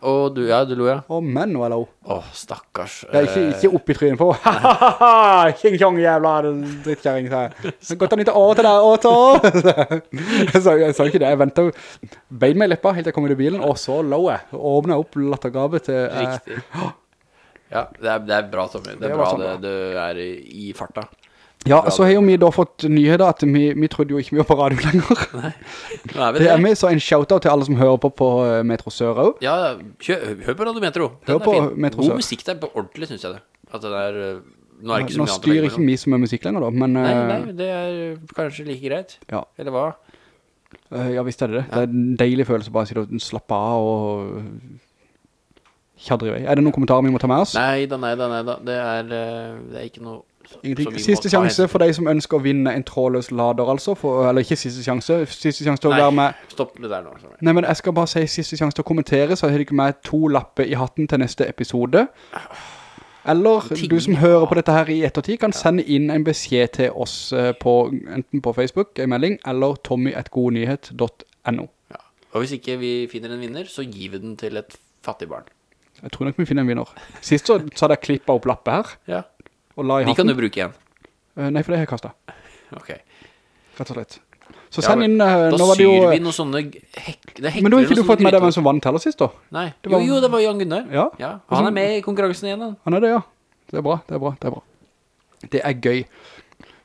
Og du, ja, du lo, ja. Og men og hello. Åh, stakkars. Det er ikke, eh, ikke opp i tryen på. Ha-ha-ha! King Kong jævla drittkjæring, sa jeg. Godt nyttår å til deg, jeg, sa, jeg sa ikke det. Jeg ventet bein meg i leppa helt til jeg kom i bilen, og så lå jeg. Og åpnet opp lattergabet til... eh, Riktig. Ja, det er, det er bra, Tommy. Det Det er bra sånn det, du er i, i farta. Ja, så har jo vi da fått nyheter at vi, vi trodde jo ikke vi var på radio lenger. Nå er vi Det det. er med, så en shoutout til alle som hører på på eh, Metro Sør også. Ja, kjø, hør på Radio Metro. Den Hør er på fin. Metro God Sør. musikk der på ordentlig, synes jeg det. At det er, øh, nå er det ikke så Nå mye annet å styrer ikke mellom. vi som er musikk lenger da, men Nei, eh, nei, det er kanskje like greit. Ja. Eller hva? eh, ja visst er det det. Det er en deilig følelse bare å sitte og slappe av og kjadre i vei. Er det noen kommentarer vi må ta med oss? Nei da, nei da, nei da. Det er, det er ikke noe Ingenting. Siste sjanse for deg som ønsker å vinne en trådløs lader altså, for, eller ikke siste sjanse, siste sjanse til å Nei. være med. Nei, Stopp det der nå. Sorry. Nei, men jeg skal bare si siste sjanse til å kommentere, så har du ikke med to lapper i hatten til neste episode. Eller du som hører på dette her i ettertid kan sende inn en beskjed til oss eh, på, enten på Facebook, en melding, eller tommy.godnyhet.no. Ja. Og hvis ikke vi finner en vinner, så gir vi den til et fattig barn. Jeg tror nok vi finner en vinner. Sist så, så hadde jeg klippet opp lappet her, Ja. Og la i De kan du bruke igjen. Uh, nei, for det har jeg kastet, Ok. rett og slett. Så send inn, eh, Da syr jo... vi noen sånne hek Men da har ikke du fått med deg hvem som vant heller sist da? Nei. Det var- Jo, jo, det var Jan Gunnar. Ja. Han er med i konkurransen igjen, da. Han er det, ja. Det er bra, det er bra, det er bra. Det er gøy.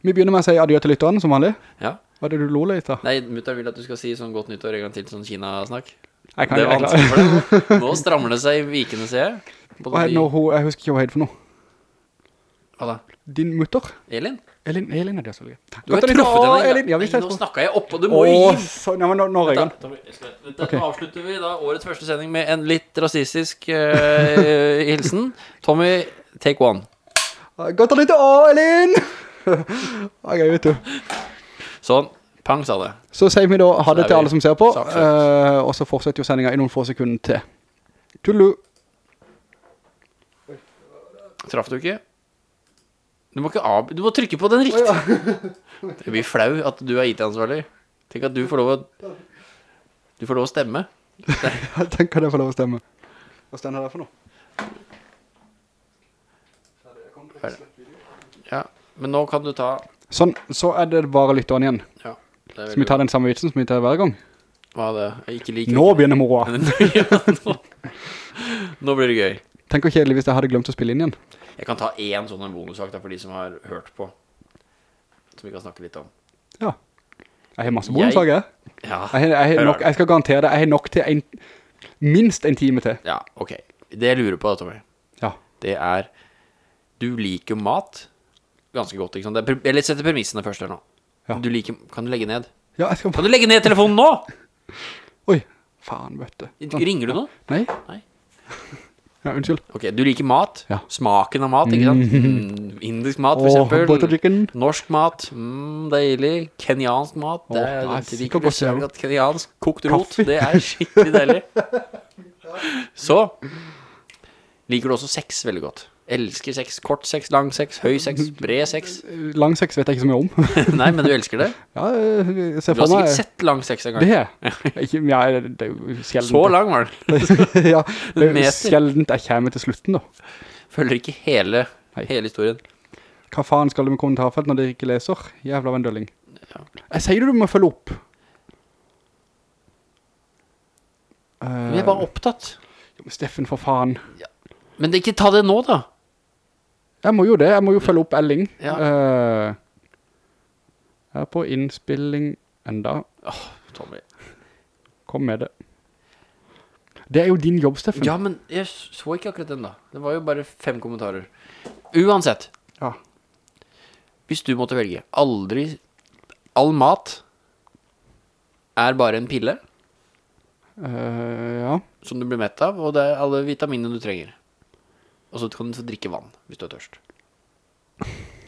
Vi begynner med å si adjø til lytteren, som vanlig. Ja. Hva er det du lo litt da? Nei, mutter vil at du skal si sånn godt nyttår en gang til, sånn Kina-snakk. Jeg kan Det er vanskelig for deg. nå. Strammer det seg i vikene, ser jeg. Jeg husker ikke hva hun heter for noe. Da? Din mutter? Elin? Elin, Elin er det, selvfølgelig. Du har truffet henne. Elin, ja, visst Nå snakker jeg opp, og du må Åh, gi så, ja, men nå, nå skal- dette Ok. avslutter vi da årets første sending med en litt rasistisk uh, hilsen. Tommy, take one. Godt å lytte, å, Elin! ok, vet du. Sånn, pang sa det. Så sier vi da ha det til alle som ser på, eh, og så fortsetter jo sendingen i noen få sekunder til. Tullu. Traff du ikke? Du må ikke av... Du må trykke på den riktig. Det blir flau at du er IT-ansvarlig. Tenk at du får lov å... Du får lov å stemme. Jeg tenker jeg får lov å stemme. Hva stender det for noe? Ja, men nå kan du ta... Sånn, så er det bare lytteren igjen. Ja, det Skal vi tar den samme vitsen som vi tar hver gang? Hva er det? Jeg ikke liker... Nå begynner moroa. Ja, nå. nå blir det gøy. Tenk hvor kjedelig hvis jeg hadde glemt å spille inn igjen. Jeg kan ta én sånn bonussak for de som har hørt på. Som vi kan snakke litt om. Ja. Jeg har masse bonussaker. jeg. Ja, Jeg, jeg, har nok, jeg skal garantere det. Jeg har nok til en, minst en time til. ja ok. Det jeg lurer på da, Tommy, Ja. det er... Du liker mat ganske godt, ikke sant? Jeg er, pre- eller sette premissene først her nå. Ja. Du liker... Kan du legge ned? Ja, jeg skal Kan du legge ned telefonen nå? Oi, faen, vet du. Ringer du nå? Nei? Nei. Ja, unnskyld. Ok, du liker mat. Ja. Smaken av mat, ikke sant? Mm, indisk mat, for oh, eksempel. Norsk mat, mm, deilig. Kenyansk mat, er, det er sikkert liker du godt, ja. Kenyansk kokt rot, det er skikkelig deilig. Så, liker du også sex veldig godt. Elsker sex, kort sex, lang sex, høy sex, bred sex. Lang sex vet jeg ikke så mye om. Nei, men du elsker det. ja, jeg ser Du har sikkert sett lang sex en gang. Det. Ikke, ja, det er sjeldent. Så lang var det. ja, det er sjeldent jeg kommer til slutten da. Følger ikke hele, hele historien. Hva faen skal du med kommentarfelt når du ikke leser? Jævla vendølling. Ja. Jeg sier du du må følge opp. Vi er bare var opptatt. Steffen, for faen. Men det, ikke ta det nå da. Jeg må jo det, jeg må jo følge opp Elling. Ja. Uh, jeg er på innspilling enda. Åh, Tommy. Kom med det. Det er jo din jobb, Steffen. Ja, men jeg så ikke akkurat den da. Det var jo bare fem kommentarer. Uansett, Ja. hvis du måtte velge, aldri, all mat er bare en pille Uh, ja. som du blir mett av, og det er alle vitaminene du trenger. Og så kan du drikke vann hvis du er tørst.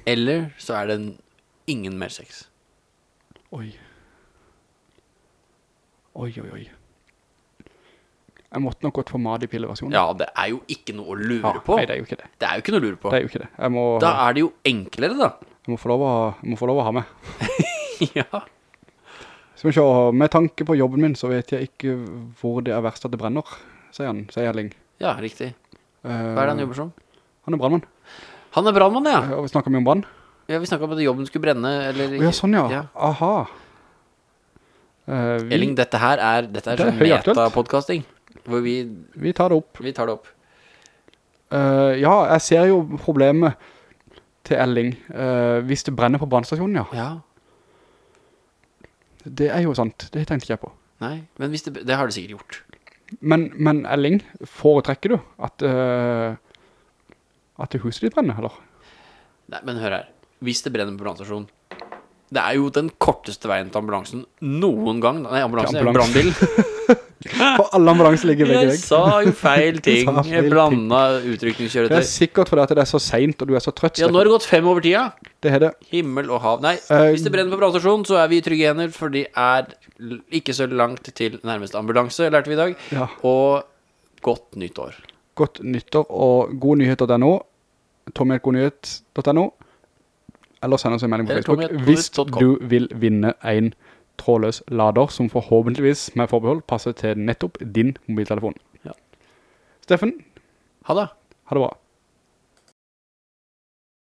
Eller så er det en, ingen mer sex. Oi. Oi, oi, oi. Jeg måtte nok gått for mad i pilleversjonen. Ja, det er jo ikke noe å lure Ja, på. Nei, det er jo ikke det. Det er jo ikke noe å lure på. Det er jo ikke det. Må, Da er det jo enklere da. jeg må, få, lov å, må få lov å ha med. ja. Skal vi se, med tanke på jobben min, så vet jeg ikke hvor det er verst at det brenner, sier han, sier Erling. Ja, riktig. Eh, Hva er det han jobber som? Han er brandmann. Han er brandmann, ja. Ja, vi snakker mye om brann. Ja, vi snakket om at jobben skulle brenne, eller Å ja, sånn ja. Ja. Aha. Uh, vi, Elling, dette her er, dette er Det er sånn meta-podcasting. hvor vi, vi tar det opp. vi tar det opp. Uh, ja, jeg ser jo problemet til Elling. Uh, hvis det brenner på brannstasjonen, ja. Ja. Det er jo sant, det tenkte ikke jeg på. Nei, men det, det har det sikkert gjort. Men, men Elling, foretrekker du at, uh, at huset ditt brenner, eller? Nei, men hør her. Hvis det brenner på brannstasjonen, det er jo den korteste veien til ambulansen noen gang. Nei, ambulansen, er brannbil. For alle ambulanser ligger vegg i Jeg sa jo feil ting. Jeg blandet blanda Det er utrykningskjøretøy. sikkert fordi det er så sent, og du er så trøtt. Ja, nå har det gått fem over tida. Det er det. Himmel og hav. Nei, Eh, hvis det brenner på brannstasjonen, så er vi trygge hender, for de er ikke så langt til nærmeste ambulanse, lærte vi i dag. Ja. Og godt nyttår. Godt nyttår og god nyhet.no tommyetgodnyhet.no, eller send oss en melding på Facebook hvis du vil vinne en trådløs lader som forhåpentligvis med forbehold passer til nettopp din mobiltelefon. Ja. Steffen, Ha det. ha det bra.